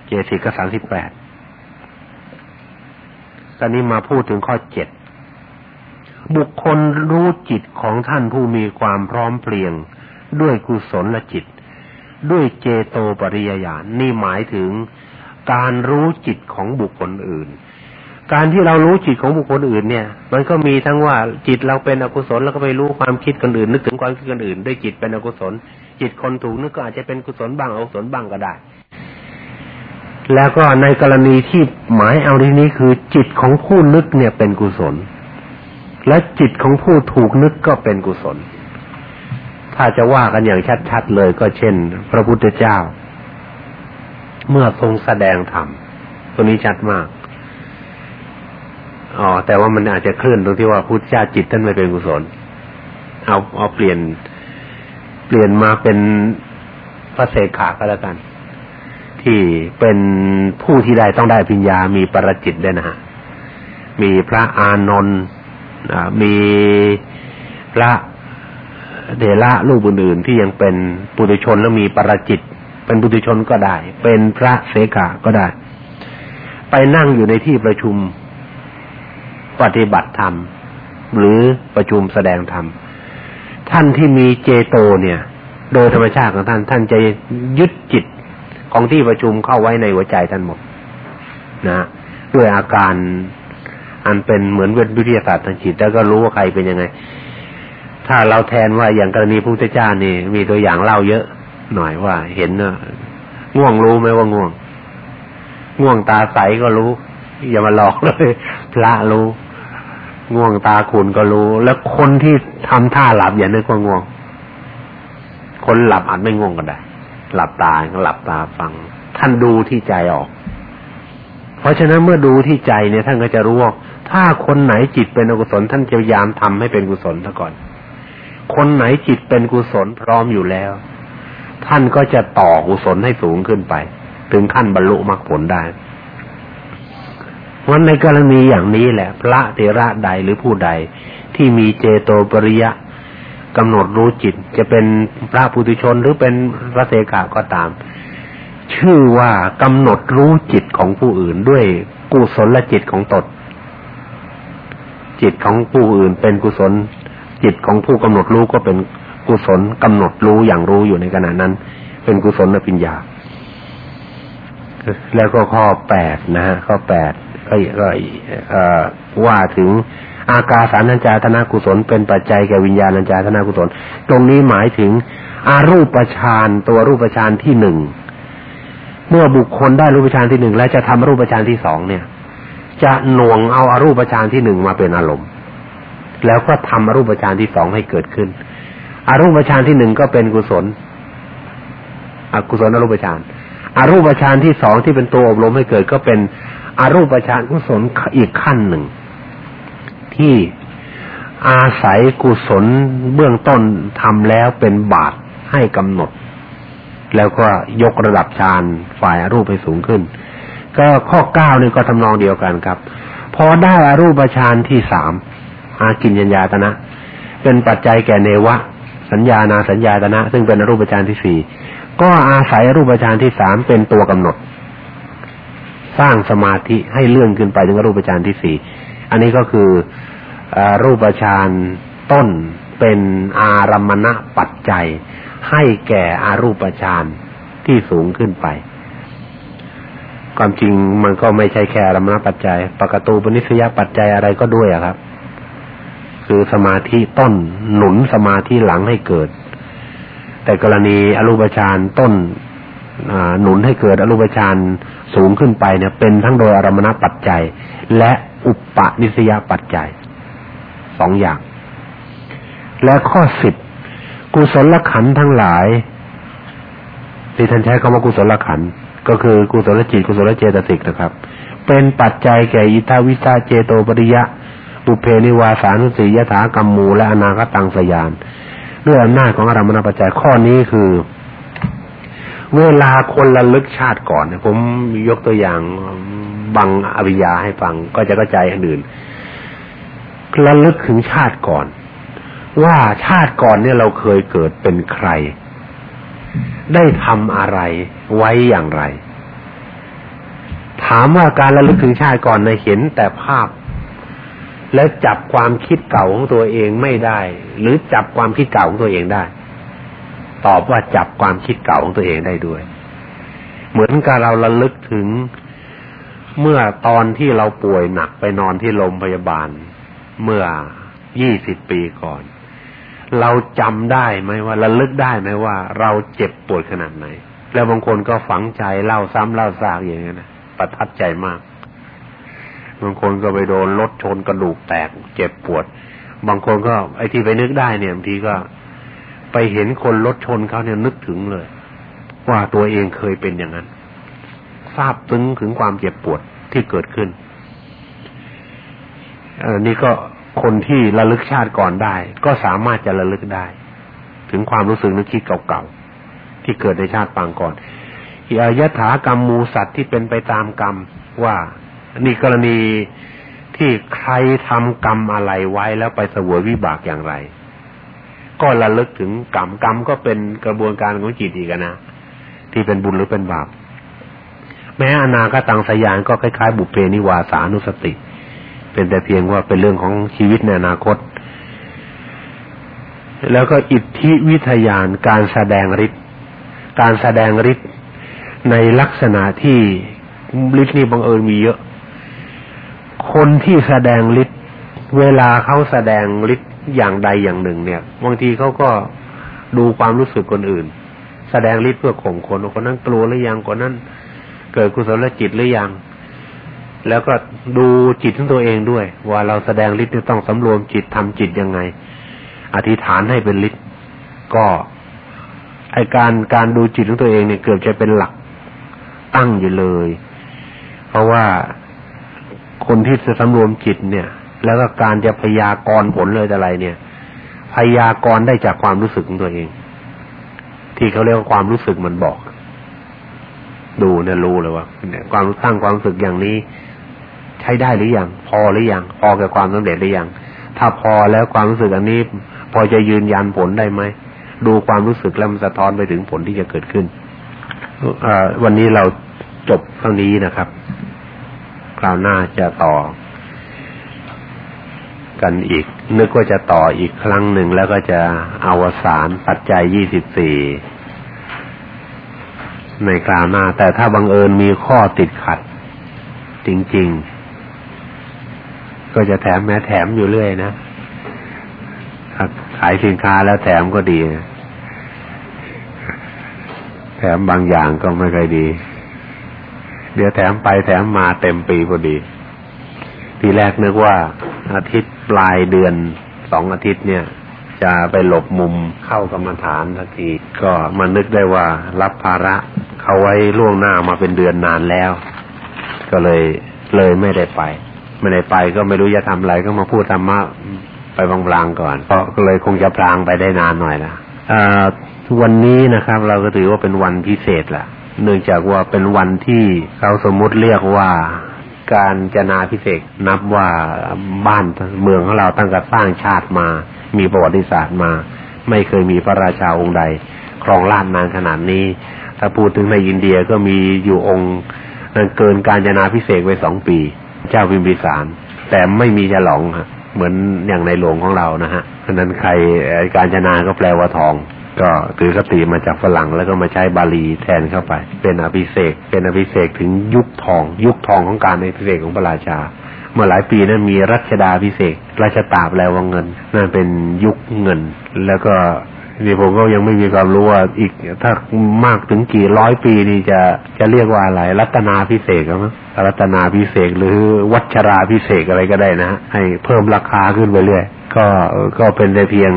เจตสิกก็สามสิบแปดตอนนี้มาพูดถึงข้อเจ็ดบุคคลรู้จิตของท่านผู้มีความพร้อมเพรียง ด้วยกุศลและจิต ด้วยเจโตปริยญาณนี่หมายถึงการรู้จิตของบุคคลอื่น การที่เรารู้จิตของบุคคลอื่นเนี่ย มันก็มีทั้งว่าจิตเราเป็นอกุศลแล้วก็ไปรู้ความคิดคนอื่น นึกถึงความคิดคนอื่นด้วยจิตเป็นอกุศล จิตคนถูกนึกก็อาจจะเป็นกุศลบ้างอกุศลบ้างก็ได้ แล้วก็ในกรณีที่หมายเอาที่นี้คือ จิตของผู้นึกเนี่ยเป็นกุศล และจิตของผู้ถูกนึกก็เป็นกุศล ถ้าจะว่ากันอย่างชัดๆเลยก็เช่น พระพุทธเจ้า เมื่อทรงแสดงธรรมตัวนี้ชัดมาก อ๋อแต่ว่ามันอาจจะเคลื่อนตรงที่ว่าพุทธเจ้าจิตท่านไม่เป็นกุศล เอาเอาเปลี่ยน เปลี่ยนมาเป็นพระเสกขาก็แล้วกัน ที่เป็นผู้ที่ได้ต้องได้ปัญญา มีปรจิตด้วยนะฮะมีพระอานนท์มีพระเดละรูปอื่นๆที่ยังเป็นปุถุชนแล้วมีปรจิต เป็นปุถุชนก็ได้ เป็นพระเสกาก็ได้ ไปนั่งอยู่ในที่ประชุม ปฏิบัติธรรม หรือประชุมแสดงธรรม ท่านที่มีเจโตเนี่ย โดยธรรมชาติของท่าน ท่านจะยึดจิตของที่ประชุมเข้าไว้ในหัวใจท่านหมด นะด้วยอาการอันเป็นเหมือนเวิทยาศาสตร์ทางจิตแล้วก็รู้ว่าใครเป็นยังไง ถ้าเราแทนว่าอย่างกรณีพระพุทธเจ้านี่ มีตัวอย่างเล่าเยอะ หน่อยว่า เห็นเนอะง่วงรู้ไหมว่าง่วง ง่วงตาใสก็รู้ อย่ามาหลอกเลย พระรู้ ง่วงตาขุนก็รู้ แล้วคนที่ทำท่าหลับอย่านึกว่าง่วง คนหลับอาจไม่ง่วงก็ได้ หลับตาหลับตาฟัง ท่านดูที่ใจออก เพราะฉะนั้นเมื่อดูที่ใจเนี่ยท่านก็จะรู้ว่าถ้าคนไหนจิตเป็นอกุศล ท่านจะพยายามทำให้เป็นกุศลซะก่อน คนไหนจิตเป็นกุศลพร้อมอยู่แล้ว ท่านก็จะต่อกุศลให้สูงขึ้นไป ถึงขั้นบรรลุมรรคผลได้ วันในกรณีอย่างนี้แหละ พระเถระใดหรือผู้ใด ที่มีเจโตปริยะกำหนดรู้จิต จะเป็นพระพุทุชนหรือเป็นพระเสกาก็ตาม ชื่อว่ากำหนดรู้จิตของผู้อื่นด้วยกุศลและจิตของตนจิตของผู้อื่นเป็นกุศล จิตของผู้กำหนดรู้ก็เป็นกุศลกำหนดรู้อย่างรู้อยู่ในขณะนั้น เป็นกุศลปัญญา แล้วก็ข้อแปดนะฮะข้อแปดก็ก็ว่าถึงอากาสานัญจาธนากุศลเป็นปัจจัยแก่วิญญาณัญจาธนากุศล ตรงนี้หมายถึงอารูปฌานตัวรูปฌานที่หนึ่งเมื่อบุคคลได้รูปฌานที่หนึ่งแล้วจะทำรูปฌานที่สองเนี่ย จะหน่วงเอาอารูปฌานที่หนึ่งมาเป็นอารมณ์ แล้วก็ทำอรูปฌานที่สองให้เกิดขึ้นอารูปฌานที่หนึ่งก็เป็นกุศลอกุศลอรูปฌาน อารูปฌานที่สองที่เป็นตัวอบรมให้เกิดก็เป็นอรูปฌานกุศลอีกขั้นหนึ่ง ที่อาศัยกุศลเบื้องต้นทำแล้วเป็นบาตให้กำหนด แล้วก็ยกระดับฌานฝ่ายอรูปไปสูงขึ้น ก็ข้อเก้านี่ก็ทำนองเดียวกันครับพอได้อารูปฌานที่สามอากินยัญญาตนะ เป็นปัจจัยแก่เนวะ สัญญานาสัญญาตนะ ซึ่งเป็นอรูปฌานที่สี่ ก็อาศัยรูปฌานที่สามเป็นตัวกำหนด สร้างสมาธิให้เลื่อนขึ้นไปถึงรูปฌานที่สี่อันนี้ก็คืออรูปฌานต้นเป็นอารมณะปัจจัย ให้แก่อารูปฌานที่สูงขึ้นไป ความจริงมันก็ไม่ใช่แค่อารมณะปัจจัยปกตูปนิสยปัจจัยอะไรก็ด้วยอะครับ คือสมาธิต้นหนุนสมาธิหลังให้เกิด แต่กรณีอรูปฌานต้นหนุนให้เกิดอรูปฌานสูงขึ้นไปเนี่ย เป็นทั้งโดยอารมณปัจจัย และอุปปนิสยปัจจัยสองอย่าง และข้อสิบกุศลขันธ์ทั้งหลายที่ท่านใช้คำว่ากุศลขันธ์ก็คือกุศลจิตกุศลเจตสิกนะครับ เป็นปัจจัยแก่อิทาวิชาเจโตปริยะบุเพนิวาสานุสียถากรรมูและอนาคตังสยาน ด้วยอำนาจของอารมณปัจจัยข้อนี้คือ เวลาคนระลึกชาติก่อนเนี่ยผมยกตัวอย่างบังอวิยาให้ฟังก็จะเข้าใจอันอื่นระลึกถึงชาติก่อน ว่าชาติก่อนเนี่ยเราเคยเกิดเป็นใคร ได้ทำอะไรไว้อย่างไร ถามว่าการระลึกถึงชาติก่อนในเห็นแต่ภาพ แล้วจับความคิดเก่าของตัวเองไม่ได้ หรือจับความคิดเก่าของตัวเองได้ ตอบว่าจับความคิดเก่าของตัวเองได้ด้วย เหมือนกับเราระลึกถึงเมื่อตอนที่เราป่วยหนักไปนอนที่โรงพยาบาล เมื่อยี่สิบปีก่อน เราจำได้ไหมว่าระลึกได้ไหมว่า เราเจ็บปวดขนาดไหน แล้วบางคนก็ฝังใจเล่าซ้ำเล่าซากอย่างนี้นะประทับใจมาก บางคนก็ไปโดนรถชนกระดูกแตกเจ็บปวด บางคนก็ไอ้ที่ไปนึกได้เนี่ยบางทีก็ไปเห็นคนรถชนเขาเนี่ยนึกถึงเลย ว่าตัวเองเคยเป็นอย่างนั้น ทราบซึ้งถึงความเจ็บปวดที่เกิดขึ้นออนี่ก็คนที่ระลึกชาติก่อนได้ ก็สามารถจะระลึกได้ ถึงความรู้สึกนึกคิดเก่าๆที่เกิดในชาติปางก่อนยถากรรมมูสัตว์ที่เป็นไปตามกรรมว่า นี่กรณีที่ใครทำกรรมอะไรไว้แล้วไปเสวยวิบากอย่างไร ก็ระลึกถึงกรรมกรรมก็เป็นกระบวนการของจิตอีกนะที่เป็นบุญหรือเป็นบาป แม้อนาคตังสยานก็คล้ายๆ บุพเพนิวาสานุสติ เป็นแต่เพียงว่าเป็นเรื่องของชีวิตในอนาคต แล้วก็อิทธิวิทยานการแสดงฤทธิ์การแสดงฤทธิ์ในลักษณะที่ฤทธิ์นี่บังเอิญมีเยอะ คนที่แสดงฤทธิ์เวลาเขาแสดงฤทธิ์อย่างใดอย่างหนึ่ง เนี่ยบางทีเขาก็ดูความรู้สึกคนอื่น แสดงฤทธิ์เพื่อข่มคนคนนั้นกลัวหรือยังคนนั้น เกิดกุศลจิตหรือยังแล้วก็ดูจิตของตัวเองด้วย ว่าเราแสดงฤทธิ์ต้องสำรวมจิตทำจิตยังไง อธิษฐานให้เป็นฤทธิ์ก็ไอการการดูจิตของตัวเองเนี่ยเกือบจะเป็นหลักตั้งอยู่เลย เพราะว่า คนที่จะสำรวมจิตเนี่ย แล้วก็การจะพยากรณ์ผลเลยอะไร เนี่ย พยากรณ์ได้จากความรู้สึกของตัวเอง ที่เขาเรียกว่าความรู้สึกมันบอก ดูเนี่ยรู้เลยว่าความตั้งความรู้สึกอย่างนี้ใช้ได้หรือยังพอหรือยังพอกับความสำเร็จหรือยังถ้าพอแล้วความรู้สึกอันนี้ พอจะยืนยันผลได้ไหมดูความรู้สึกแล้วมันสะท้อนไปถึงผลที่จะเกิดขึ้นวันนี้เราจบเท่านี้นะครับ คราวหน้าจะต่อ กันอีก นึกว่าจะต่ออีกครั้งหนึ่งแล้วก็จะอวสานปัจจัยยี่สิบสี่ในกลาวหน้า แต่ถ้าบังเอิญมีข้อติดขัด จริง ๆ ก็จะแถมแม้แถมอยู่เรื่อยนะขายสินค้าแล้วแถมก็ดี แถมบางอย่างก็ไม่ค่อยดี เดี๋ยวแถมไปแถมมาเต็มปีพอดี ทีแรกนึกว่าอาทิตย์ปลายเดือนสองอาทิตย์เนี่ย จะไปหลบมุมเข้ากรรมฐานทันที ก็มานึกได้ว่ารับภาระเขาไว้ล่วงหน้ามาเป็นเดือนนานแล้ว ก็เลยเลยไม่ได้ไป ไม่ได้ไปก็ไม่รู้จะทำอะไรก็มาพูดธรรมะไปบางๆก่อนเพราะก็เลยคงจะพลางไปได้นานหน่อยละวันนี้นะครับ เราก็ถือว่าเป็นวันพิเศษละ เนื่องจากว่าเป็นวันที่เขาสมมุติเรียกว่าการจนาพิเศษนับว่าบ้านเมืองของเราตั้งแต่สร้างชาติมา มีประวัติศาสตร์มา ไม่เคยมีพระราชาองค์ใด ครองราชนานขนาดนี้ ถ้าพูดถึงในอินเดียก็มีอยู่องค์นั่นเกินการจนาพิเศษไปสองปี เจ้าพิมพิสาร แต่ไม่มีฉลองเหมือนอย่างในหลวงของเรานะฮะเพราะนั้นใครการจนาก็แปลว่าทอง ก็ถือคติมาจากฝรั่งแล้วก็มาใช้บาลีแทนเข้าไป เป็นอภิเษกเป็นอภิเษกถึงยุคทอง ยุคทองของการอภิเษกของพระราชา เมื่อหลายปีนั้นมีรัชดาพิเศษราชตาแปลว่าเงินนั่นเป็นยุคเงิน แล้วก็นี่ผมก็ยังไม่มีความรู้ว่าอีกถ้ามากถึงกี่ร้อยปีนี่จะจะเรียกว่าอะไร รัตนาพิเศษมั้งรัตนาพิเศษหรือวัชราพิเศษอะไรก็ได้นะ ให้เพิ่มราคาขึ้นไปเรื่อยก็ก็เป็นแต่เพียง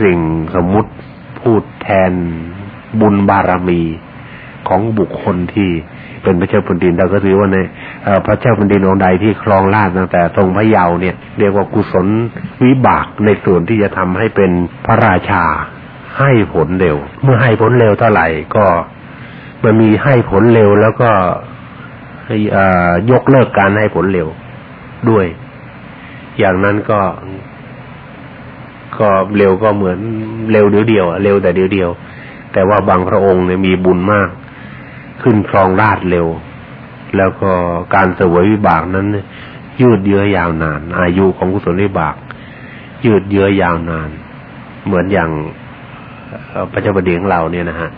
สิ่งสมมุติ พูดแทนบุญบารมีของบุคคลที่เป็นพระเจ้าแผ่นดินเราก็ถือว่าในพระเจ้าแผ่นดินองค์ใดที่ครองราชตั้งแต่ทรงพระเยาว์เนี่ยเรียกว่ากุศลวิบากในส่วนที่จะทำให้เป็นพระราชาให้ผลเร็ว เมื่อให้ผลเร็วเท่าไหร่ก็มันมีให้ผลเร็วแล้วก็ยกเลิกการให้ผลเร็วด้วย อย่างนั้นก็ ก็เร็วก็เหมือนเร็วเดียวเดียวเร็วแต่เดียวเดียว แต่ว่าบางพระองค์เนี่ยมีบุญมาก ขึ้นครองราชเร็ว แล้วก็การเสวยวิบากนั้น ยืดเยื้อยาวนาน อายุของกุศลวิบาก ยืดเยื้อยาวนาน เหมือนอย่างพระเจ้าบดีของเราเนี่ยนะฮะ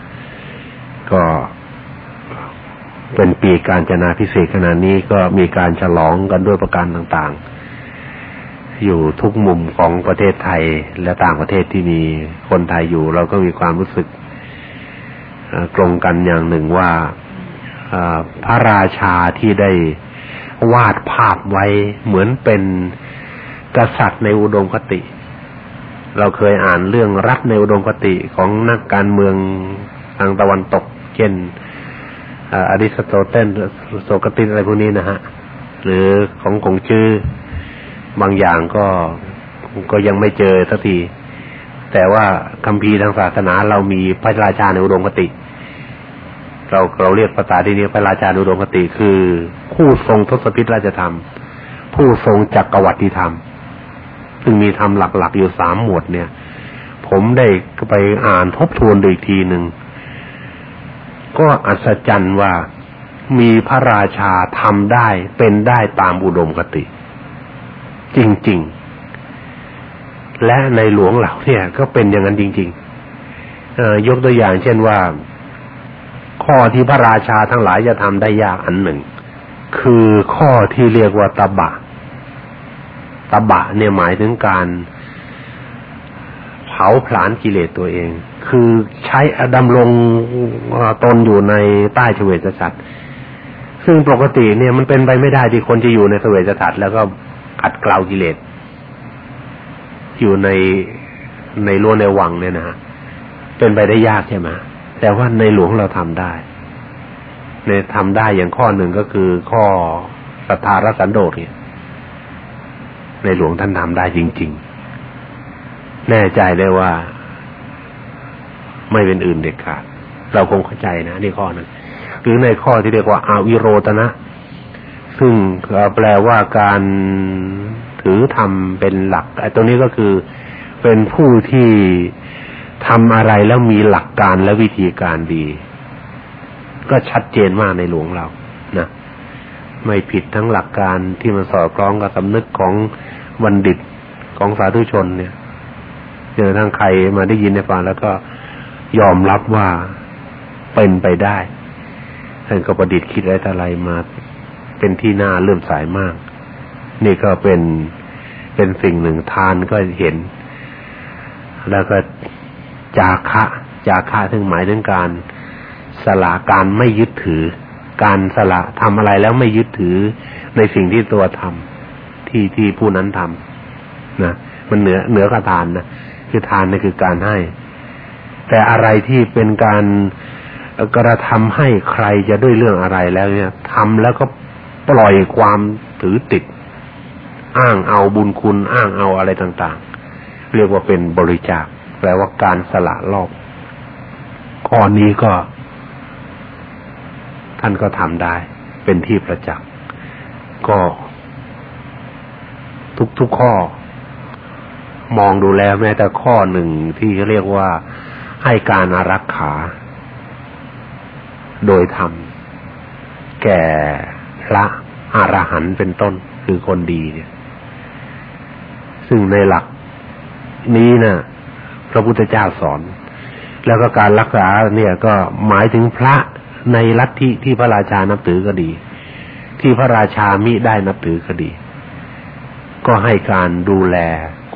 ก็เป็นปีการจนาพิเศษขณะนี้ก็มีการฉลองกันด้วยประการต่างๆ อยู่ทุกมุมของประเทศไทยและต่างประเทศที่มีคนไทยอยู่ เราก็มีความรู้สึกตรงกันอย่างหนึ่งว่าพระราชาที่ได้วาดภาพไว้เหมือนเป็นกษัตริย์ในอุดมคติ เราเคยอ่านเรื่องรัฐในอุดมคติของนักการเมืองทางตะวันตก เช่นอริสโตเตนโสกติสอะไรพวกนี้นะฮะ หรือของคงชื่อ บางอย่างก็ก็ยังไม่เจอสักที แต่ว่าคัมภีร์ทางศาสนาเรามีพระราชาในอุดมคติ เราเราเรียกภาษาที่นี้พระราชาอุดมคติคือผู้ทรงทศพิธราชธรรม ผู้ทรงจักรวรรดิธรรม ซึ่งมีทำหลักๆอยู่สามหมวดเนี่ย ผมได้ไปอ่านทบทวนดูอีกทีหนึ่งก็อัศจรรย์ว่ามีพระราชาทำได้เป็นได้ตามอุดมคติ จริง ๆ และในหลวงเหล่าเนี่ย ก็เป็นอย่างนั้นจริงๆยกตัวอย่างเช่นว่า ข้อที่พระราชาทั้งหลายจะทำได้ยากอันหนึ่ง คือข้อที่เรียกว่าตบะตบะเนี่ยหมายถึงการเผาผลาญกิเลสตัวเอง คือใช้ดำรงตนอยู่ในใต้เฉวตสัตว์ซึ่งปกติเนี่ยมันเป็นไปไม่ได้ที่คนจะอยู่ในเฉวตสัตว์แล้วก็ ขัดเกลากิเลสอยู่ในในรั้วในวังเนี่ยนะฮะเป็นไปได้ยากใช่ไหมแต่ว่าในหลวงเราทำได้ ในทำได้อย่างข้อหนึ่งก็คือข้อศรัทธารสันโดษเนี่ย ในหลวงท่านทำได้จริง ๆ แน่ใจได้ว่า ไม่เป็นอื่นเด็ดขาดเราคงเข้าใจนะในข้อนั้น หรือในข้อที่เรียกว่าอาวิโรตนะ ซึ่งแปลว่าการถือทำเป็นหลักไอ้ตรงนี้ก็คือเป็นผู้ที่ทำอะไรแล้วมีหลักการและวิธีการดี ก็ชัดเจนมากในหลวงเรานะไม่ผิดทั้งหลักการที่มันสอดคล้องกับสำนึกของบัณฑิตของสาธุชนเนี่ยเจอทั้งใครมาได้ยินในฟังแล้วก็ยอมรับว่าเป็นไปได้ท่านก็ประดิษฐ์คิดอะไรอะไรมา เป็นที่น่าเลื่อมสายมาก นี่ก็เป็นเป็นสิ่งหนึ่งทานก็เห็น แล้วก็จาคะ จาคะถึงหมายถึงการสละการไม่ยึดถือ การสละทำอะไรแล้วไม่ยึดถือในสิ่งที่ตัวทำที่ที่ผู้นั้นทำนะมันเหนือเหนือกระทานนะคือทานนี่คือการให้ แต่อะไรที่เป็นการกระทำให้ใครจะด้วยเรื่องอะไรแล้วเนี่ยทำแล้วก็ ปล่อยความถือติด อ้างเอาบุญคุณอ้างเอาอะไรต่างๆ เรียกว่าเป็นบริจาคแปลว่าการสละรอบข้อนี้ก็ ท่านก็ทำได้ เป็นที่ประจักษ์ก็ ทุกๆข้อ มองดูแล้วแม้แต่ข้อหนึ่งที่เรียกว่าให้การอารักขา โดยธรรมแกแก่ พระอรหันต์เป็นต้นคือคนดีเนี่ย ซึ่งในหลักนี้นะพระพุทธเจ้าสอน แล้วก็การรักษาเนี่ยก็หมายถึงพระในลัทธิที่พระราชานับถือก็ดี ที่พระราชามิได้นับถือก็ดี ก็ให้การดูแล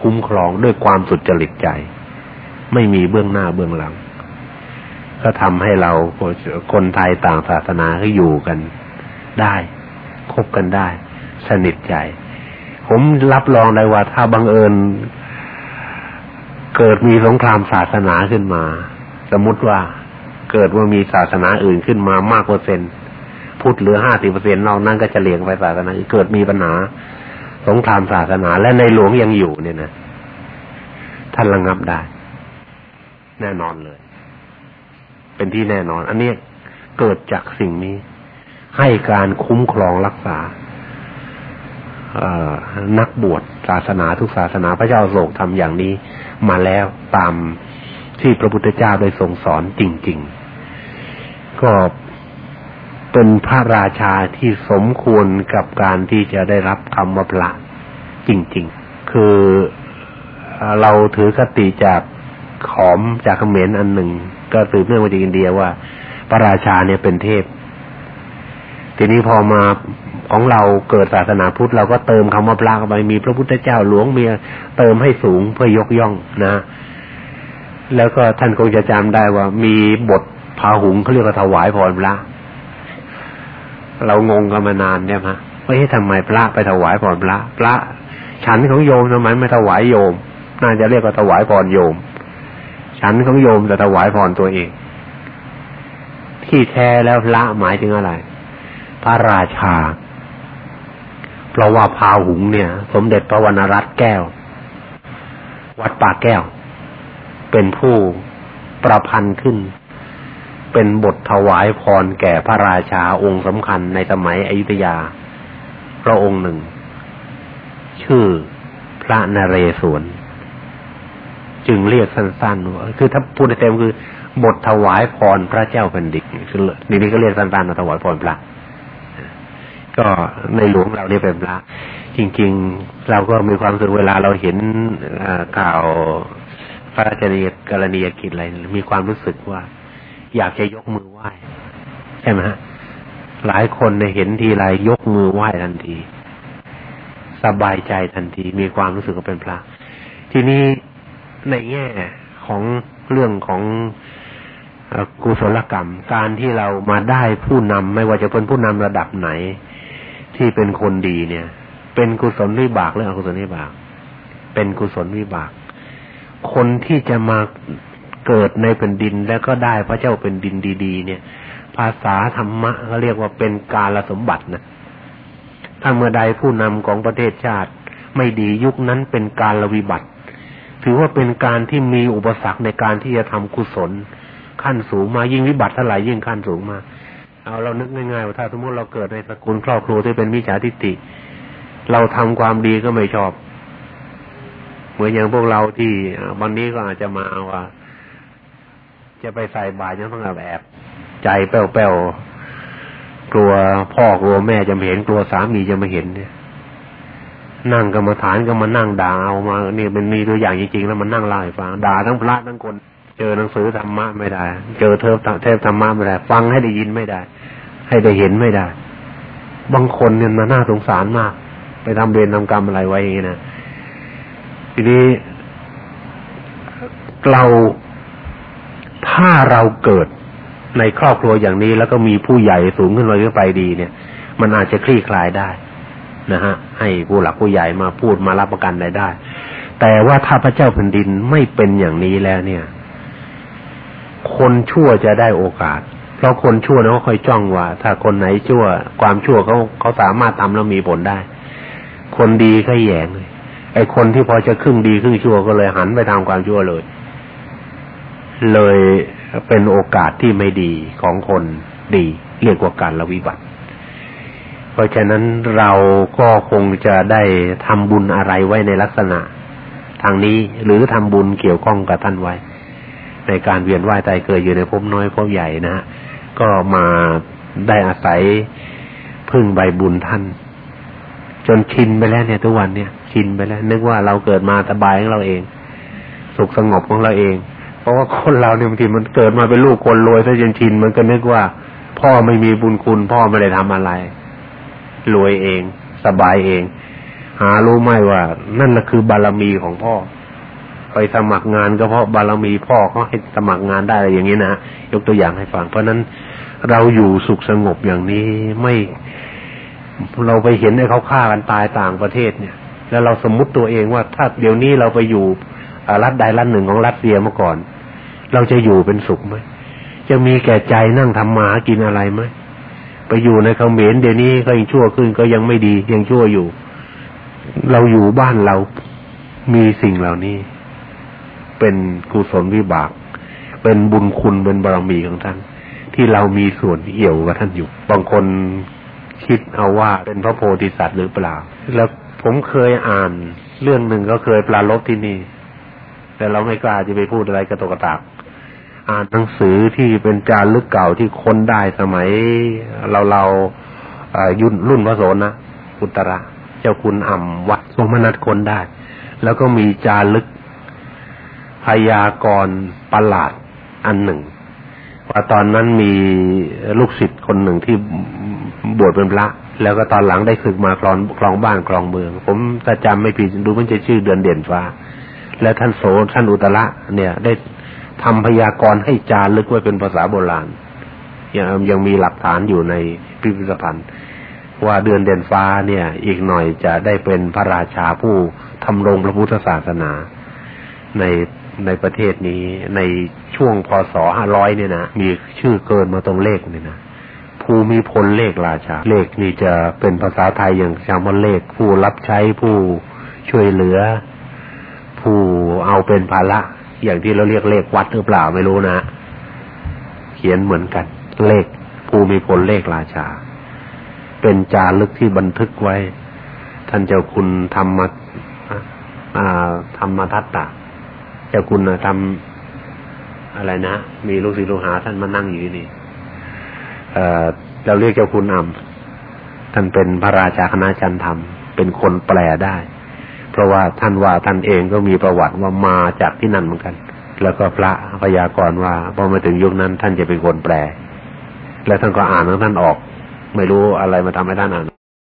คุ้มครองด้วยความสุจริตใจ ไม่มีเบื้องหน้าเบื้องหลัง ก็ทำให้เราคนไทยต่างศาสนาก็อยู่กันได้ คบกันได้ สนิทใจ ผมรับรองได้ว่า ถ้าบังเอิญ เกิดมีสงครามศาสนาขึ้นมา สมมติว่าเกิดว่ามีศาสนาอื่นขึ้นมามากเปอร์เซนพุทธเหลือห้าสิบเปอร์เซ็นต์นอกนั้นก็จะเลียงไปศาสนาเกิดมีปัญหา สงครามศาสนาและในหลวงยังอยู่เนี่ยนะท่านระงับได้ แน่นอนเลย เป็นที่แน่นอน อันนี้เกิดจากสิ่งนี้ ให้การคุ้มครองรักษานักบวชศาสนาทุกศาสนาพระเจ้าโศกทำอย่างนี้มาแล้วตามที่พระพุทธเจ้าได้ทรงสอนจริง ๆ ก็เป็นพระราชาที่สมควรกับการที่จะได้รับคำว่าพระจริง ๆ คือเราถือคติจากขอมจากเขมรอันหนึ่ง ก็สืบเนื่องมาจากอินเดียว่า พระราชาเนี่ยเป็นเทพ ทีนี้พอมาของเราเกิดศาสนาพุทธเราก็เติมคำว่าพระเข้าไปมีพระพุทธเจ้าหลวงเมียเติมให้สูงเพื่อยกย่องนะ แล้วก็ท่านคงจะจำได้ว่ามีบทพาหุงเขาเรียกว่าถวายพรพระ เรางงกันมานานเนี่ยมะว่าให้ทำไมพระไปถวายพรพระ พระฉันของโยมทำไมไม่ถวายโยม น่าจะเรียกว่าถวายพรโยม ฉันของโยมจะถวายพรตัวเอง ที่แท้แล้วพระหมายถึงอะไร พระราชา เพราะว่าพาหุงเนี่ย สมเด็จพระวรรณรัตน์แก้ว วัดป่าแก้ว เป็นผู้ประพันธ์ขึ้น เป็นบทถวายพรแก่พระราชาองค์สำคัญในสมัยอยุธยา พระองค์หนึ่ง ชื่อพระนเรศวรจึงเรียกสั้นๆว่าคือถ้าพูดเต็มคือบทถวายพรพระเจ้าแผ่นดินคือนี่ก็เรียกสั้นๆว่าถวายพรพระ ก็ในหลวงเราเนี่ยเป็นพระ จริง ๆ เราก็มีความสุขเวลาเราเห็นข่าวพระราชนีกรณียกิจอะไรมีความรู้สึกว่า อยากจะยกมือไหว้ใช่ไหมฮะหลายคนในเห็นทีไรยกมือไหว้ทันที สบายใจทันที มีความรู้สึกว่าเป็นพระ ทีนี้ในแง่ของเรื่องของกุศลกรรม การที่เรามาได้ผู้นำไม่ว่าจะเป็นผู้นำระดับไหน ที่เป็นคนดีเนี่ย เป็นกุศลวิบากหรืออกุศลวิบาก เป็นกุศลวิบาก คนที่จะมาเกิดในแผ่นดินแล้วก็ได้พระเจ้าเป็นดินดี ๆ เนี่ย ภาษาธรรมะเขาเรียกว่าเป็นกาลสมบัตินะถ้าเมื่อใดผู้นำของประเทศชาติ ไม่ดียุคนั้นเป็นการละวิบัติ ถือว่าเป็นการที่มีอุปสรรคในการที่จะทำกุศลขั้นสูงมายิ่งวิบัติเท่าไหร่ยิ่งขั้นสูงมา เอาเรานึกง่ายๆว่าถ้าสมมติเราเกิดในสกุลครอบครัวที่เป็นมิจฉาทิฏฐิเราทำความดีก็ไม่ชอบ เหมือนอย่างพวกเราที่บางนี้ก็อาจจะมาว่า จะไปใส่บาตรยังต้องแอบใจแป้วๆกลัวพ่อกลัวแม่จะม่เห็นกลัวสามีจะไม่เห็นเนี่ยนั่งกรรมฐานก็มานั่งด่าเอามาเนี่ยมันมีตัวอย่างจริงๆแล้วมันนั่งไล่ฟังด่าทั้งพระทั้งคน เจอหนังสือธรรมะไม่ได้ เจอเทพเทพธรรมะไม่ได้ ฟังให้ได้ยินไม่ได้ ให้ได้เห็นไม่ได้ บางคนเนี่ยมันน่าสงสารมาก ไปทำเวรทำกรรมอะไรไว้อย่างนี้นะทีนี้เราถ้าเราเกิดในครอบครัวอย่างนี้แล้วก็มีผู้ใหญ่สูงขึ้นไปขึ้นไปดีเนี่ย มันอาจจะคลี่คลายได้นะฮะ ให้ผู้หลักผู้ใหญ่มาพูดมารับประกันได้ได้ แต่ว่าถ้าพระเจ้าแผ่นดินไม่เป็นอย่างนี้แล้วเนี่ย คนชั่วจะได้โอกาส เพราะคนชั่วเขาคอยจ้องว่า ถ้าคนไหนชั่ว ความชั่วเขาเขาสามารถทำแล้วมีผลได้ คนดีก็แยงเลยไอ้คนที่พอจะครึ่งดีครึ่งชั่วก็เลยหันไปทำความชั่วเลย เลยเป็นโอกาสที่ไม่ดีของคนดี เรียกว่าการละวิบัติ เพราะฉะนั้นเราก็คงจะได้ทำบุญอะไรไว้ในลักษณะ ทางนี้หรือทำบุญเกี่ยวข้องกับท่านไว้ ในการเวียนว่ายตายเกิดอยู่ในภพน้อยภพใหญ่นะ ก็มาได้อาศัยพึ่งใบบุญท่าน จนชินไปแล้วเนี่ยทุกวันเนี่ยชินไปแล้ว นึกว่าเราเกิดมาสบายของเราเอง สุขสงบของเราเอง เพราะว่าคนเราเนี่ยบางทีมันเกิดมาเป็นลูกคนรวยถ้าจนชินมันก็นึกว่า พ่อไม่มีบุญคุณ พ่อไม่ได้ทำอะไรรวยเอง สบายเอง หารู้ไหมว่า นั่นแหละคือบารมีของพ่อ ไปสมัครงานก็เพราะบารมีพ่อเขาให้สมัครงานได้อะไรอย่างนี้นะยกตัวอย่างให้ฟังเพราะนั้นเราอยู่สุขสงบอย่างนี้ไม่เราไปเห็นให้เขาฆ่ากันตายต่างประเทศเนี่ย แล้วเราสมมุติตัวเองว่าถ้าเดี๋ยวนี้เราไปอยู่รัฐใดรัฐหนึ่งของรัสเซียมาก่อน เราจะอยู่เป็นสุขไหมจะมีแก่ใจนั่งทำมาหากินอะไรไหมไปอยู่ในเขมรเดี๋ยวนี้ก็ยังชั่วขึ้นก็ยังไม่ดียังชั่วอยู่ เราอยู่บ้านเรามีสิ่งเหล่านี้ เป็นกุศลวิบาก เป็นบุญคุณเป็นบารมีของท่าน ที่เรามีส่วนเอี่ยวกับท่านอยู่ บางคนคิดเอาว่าเป็นพระโพธิสัตว์หรือเปล่า แล้วผมเคยอ่านเรื่องหนึ่งก็เคยปลาลบที่นี่ แต่เราไม่กล้าจะไปพูดอะไรกระตกกระตากอ่านหนังสือที่เป็นจารึกเก่าที่ค้นได้สมัย เราเรายุ่นรุ่นพระโสนะอุตระ เจ้าคุณอ่ำวัดทรงมนัดค้นได้ แล้วก็มีจารึก พยากรประหลาดอันหนึ่ง ว่าตอนนั้นมีลูกศิษย์คนหนึ่งที่บวชเป็นพระ แล้วก็ตอนหลังได้ศึกมาคลองคลองบ้านคลองเมือง ผมถ้าจำไม่ผิดดูมันจะชื่อเดือนเด่นฟ้า และท่านโสท่านอุตระเนี่ย ได้ทำพยากรณ์ให้จารึกไว้เป็นภาษาโบราณยังยังมีหลักฐานอยู่ในพิพิธภัณฑ์ ว่าเดือนเด่นฟ้าเนี่ย อีกหน่อยจะได้เป็นพระราชาผู้ทำรงพระพุทธศาสนา ใน ในประเทศนี้ในช่วงพศห้าร้อยเนี่ยนะมีชื่อเกินมาตรงเลขเนี่ยนะภูมิพลเลขราชา เลขนี่จะเป็นภาษาไทยอย่างชาวมเลข ผู้รับใช้ผู้ช่วยเหลือ ผู้เอาเป็นภาระอย่างที่เราเรียกเลขวัดหรือเปล่าไม่รู้นะ เขียนเหมือนกัน เลขภูมิพลเลขราชา เป็นจารึกที่บันทึกไว้ ท่านเจ้าคุณธรรมธรรมทัตตา เจ้าคุณทำอะไรนะ มีลูกศิษย์ลูกหาท่านมานั่งอยู่นี่เอ่อเราเรียกเจ้าคุณอ่ำท่านเป็นพระราชาคณะจันทำเป็นคนแปลได้ เพราะว่าท่านว่าท่านเองก็มีประวัติว่ามาจากที่นั่นเหมือนกัน แล้วก็พระพยากรณ์ว่าพอมาถึงยุคนั้นท่านจะเป็นคนแปล แล้วท่านก็อ่านของท่านออก ไม่รู้อะไรมาทำให้ท่านอ่าน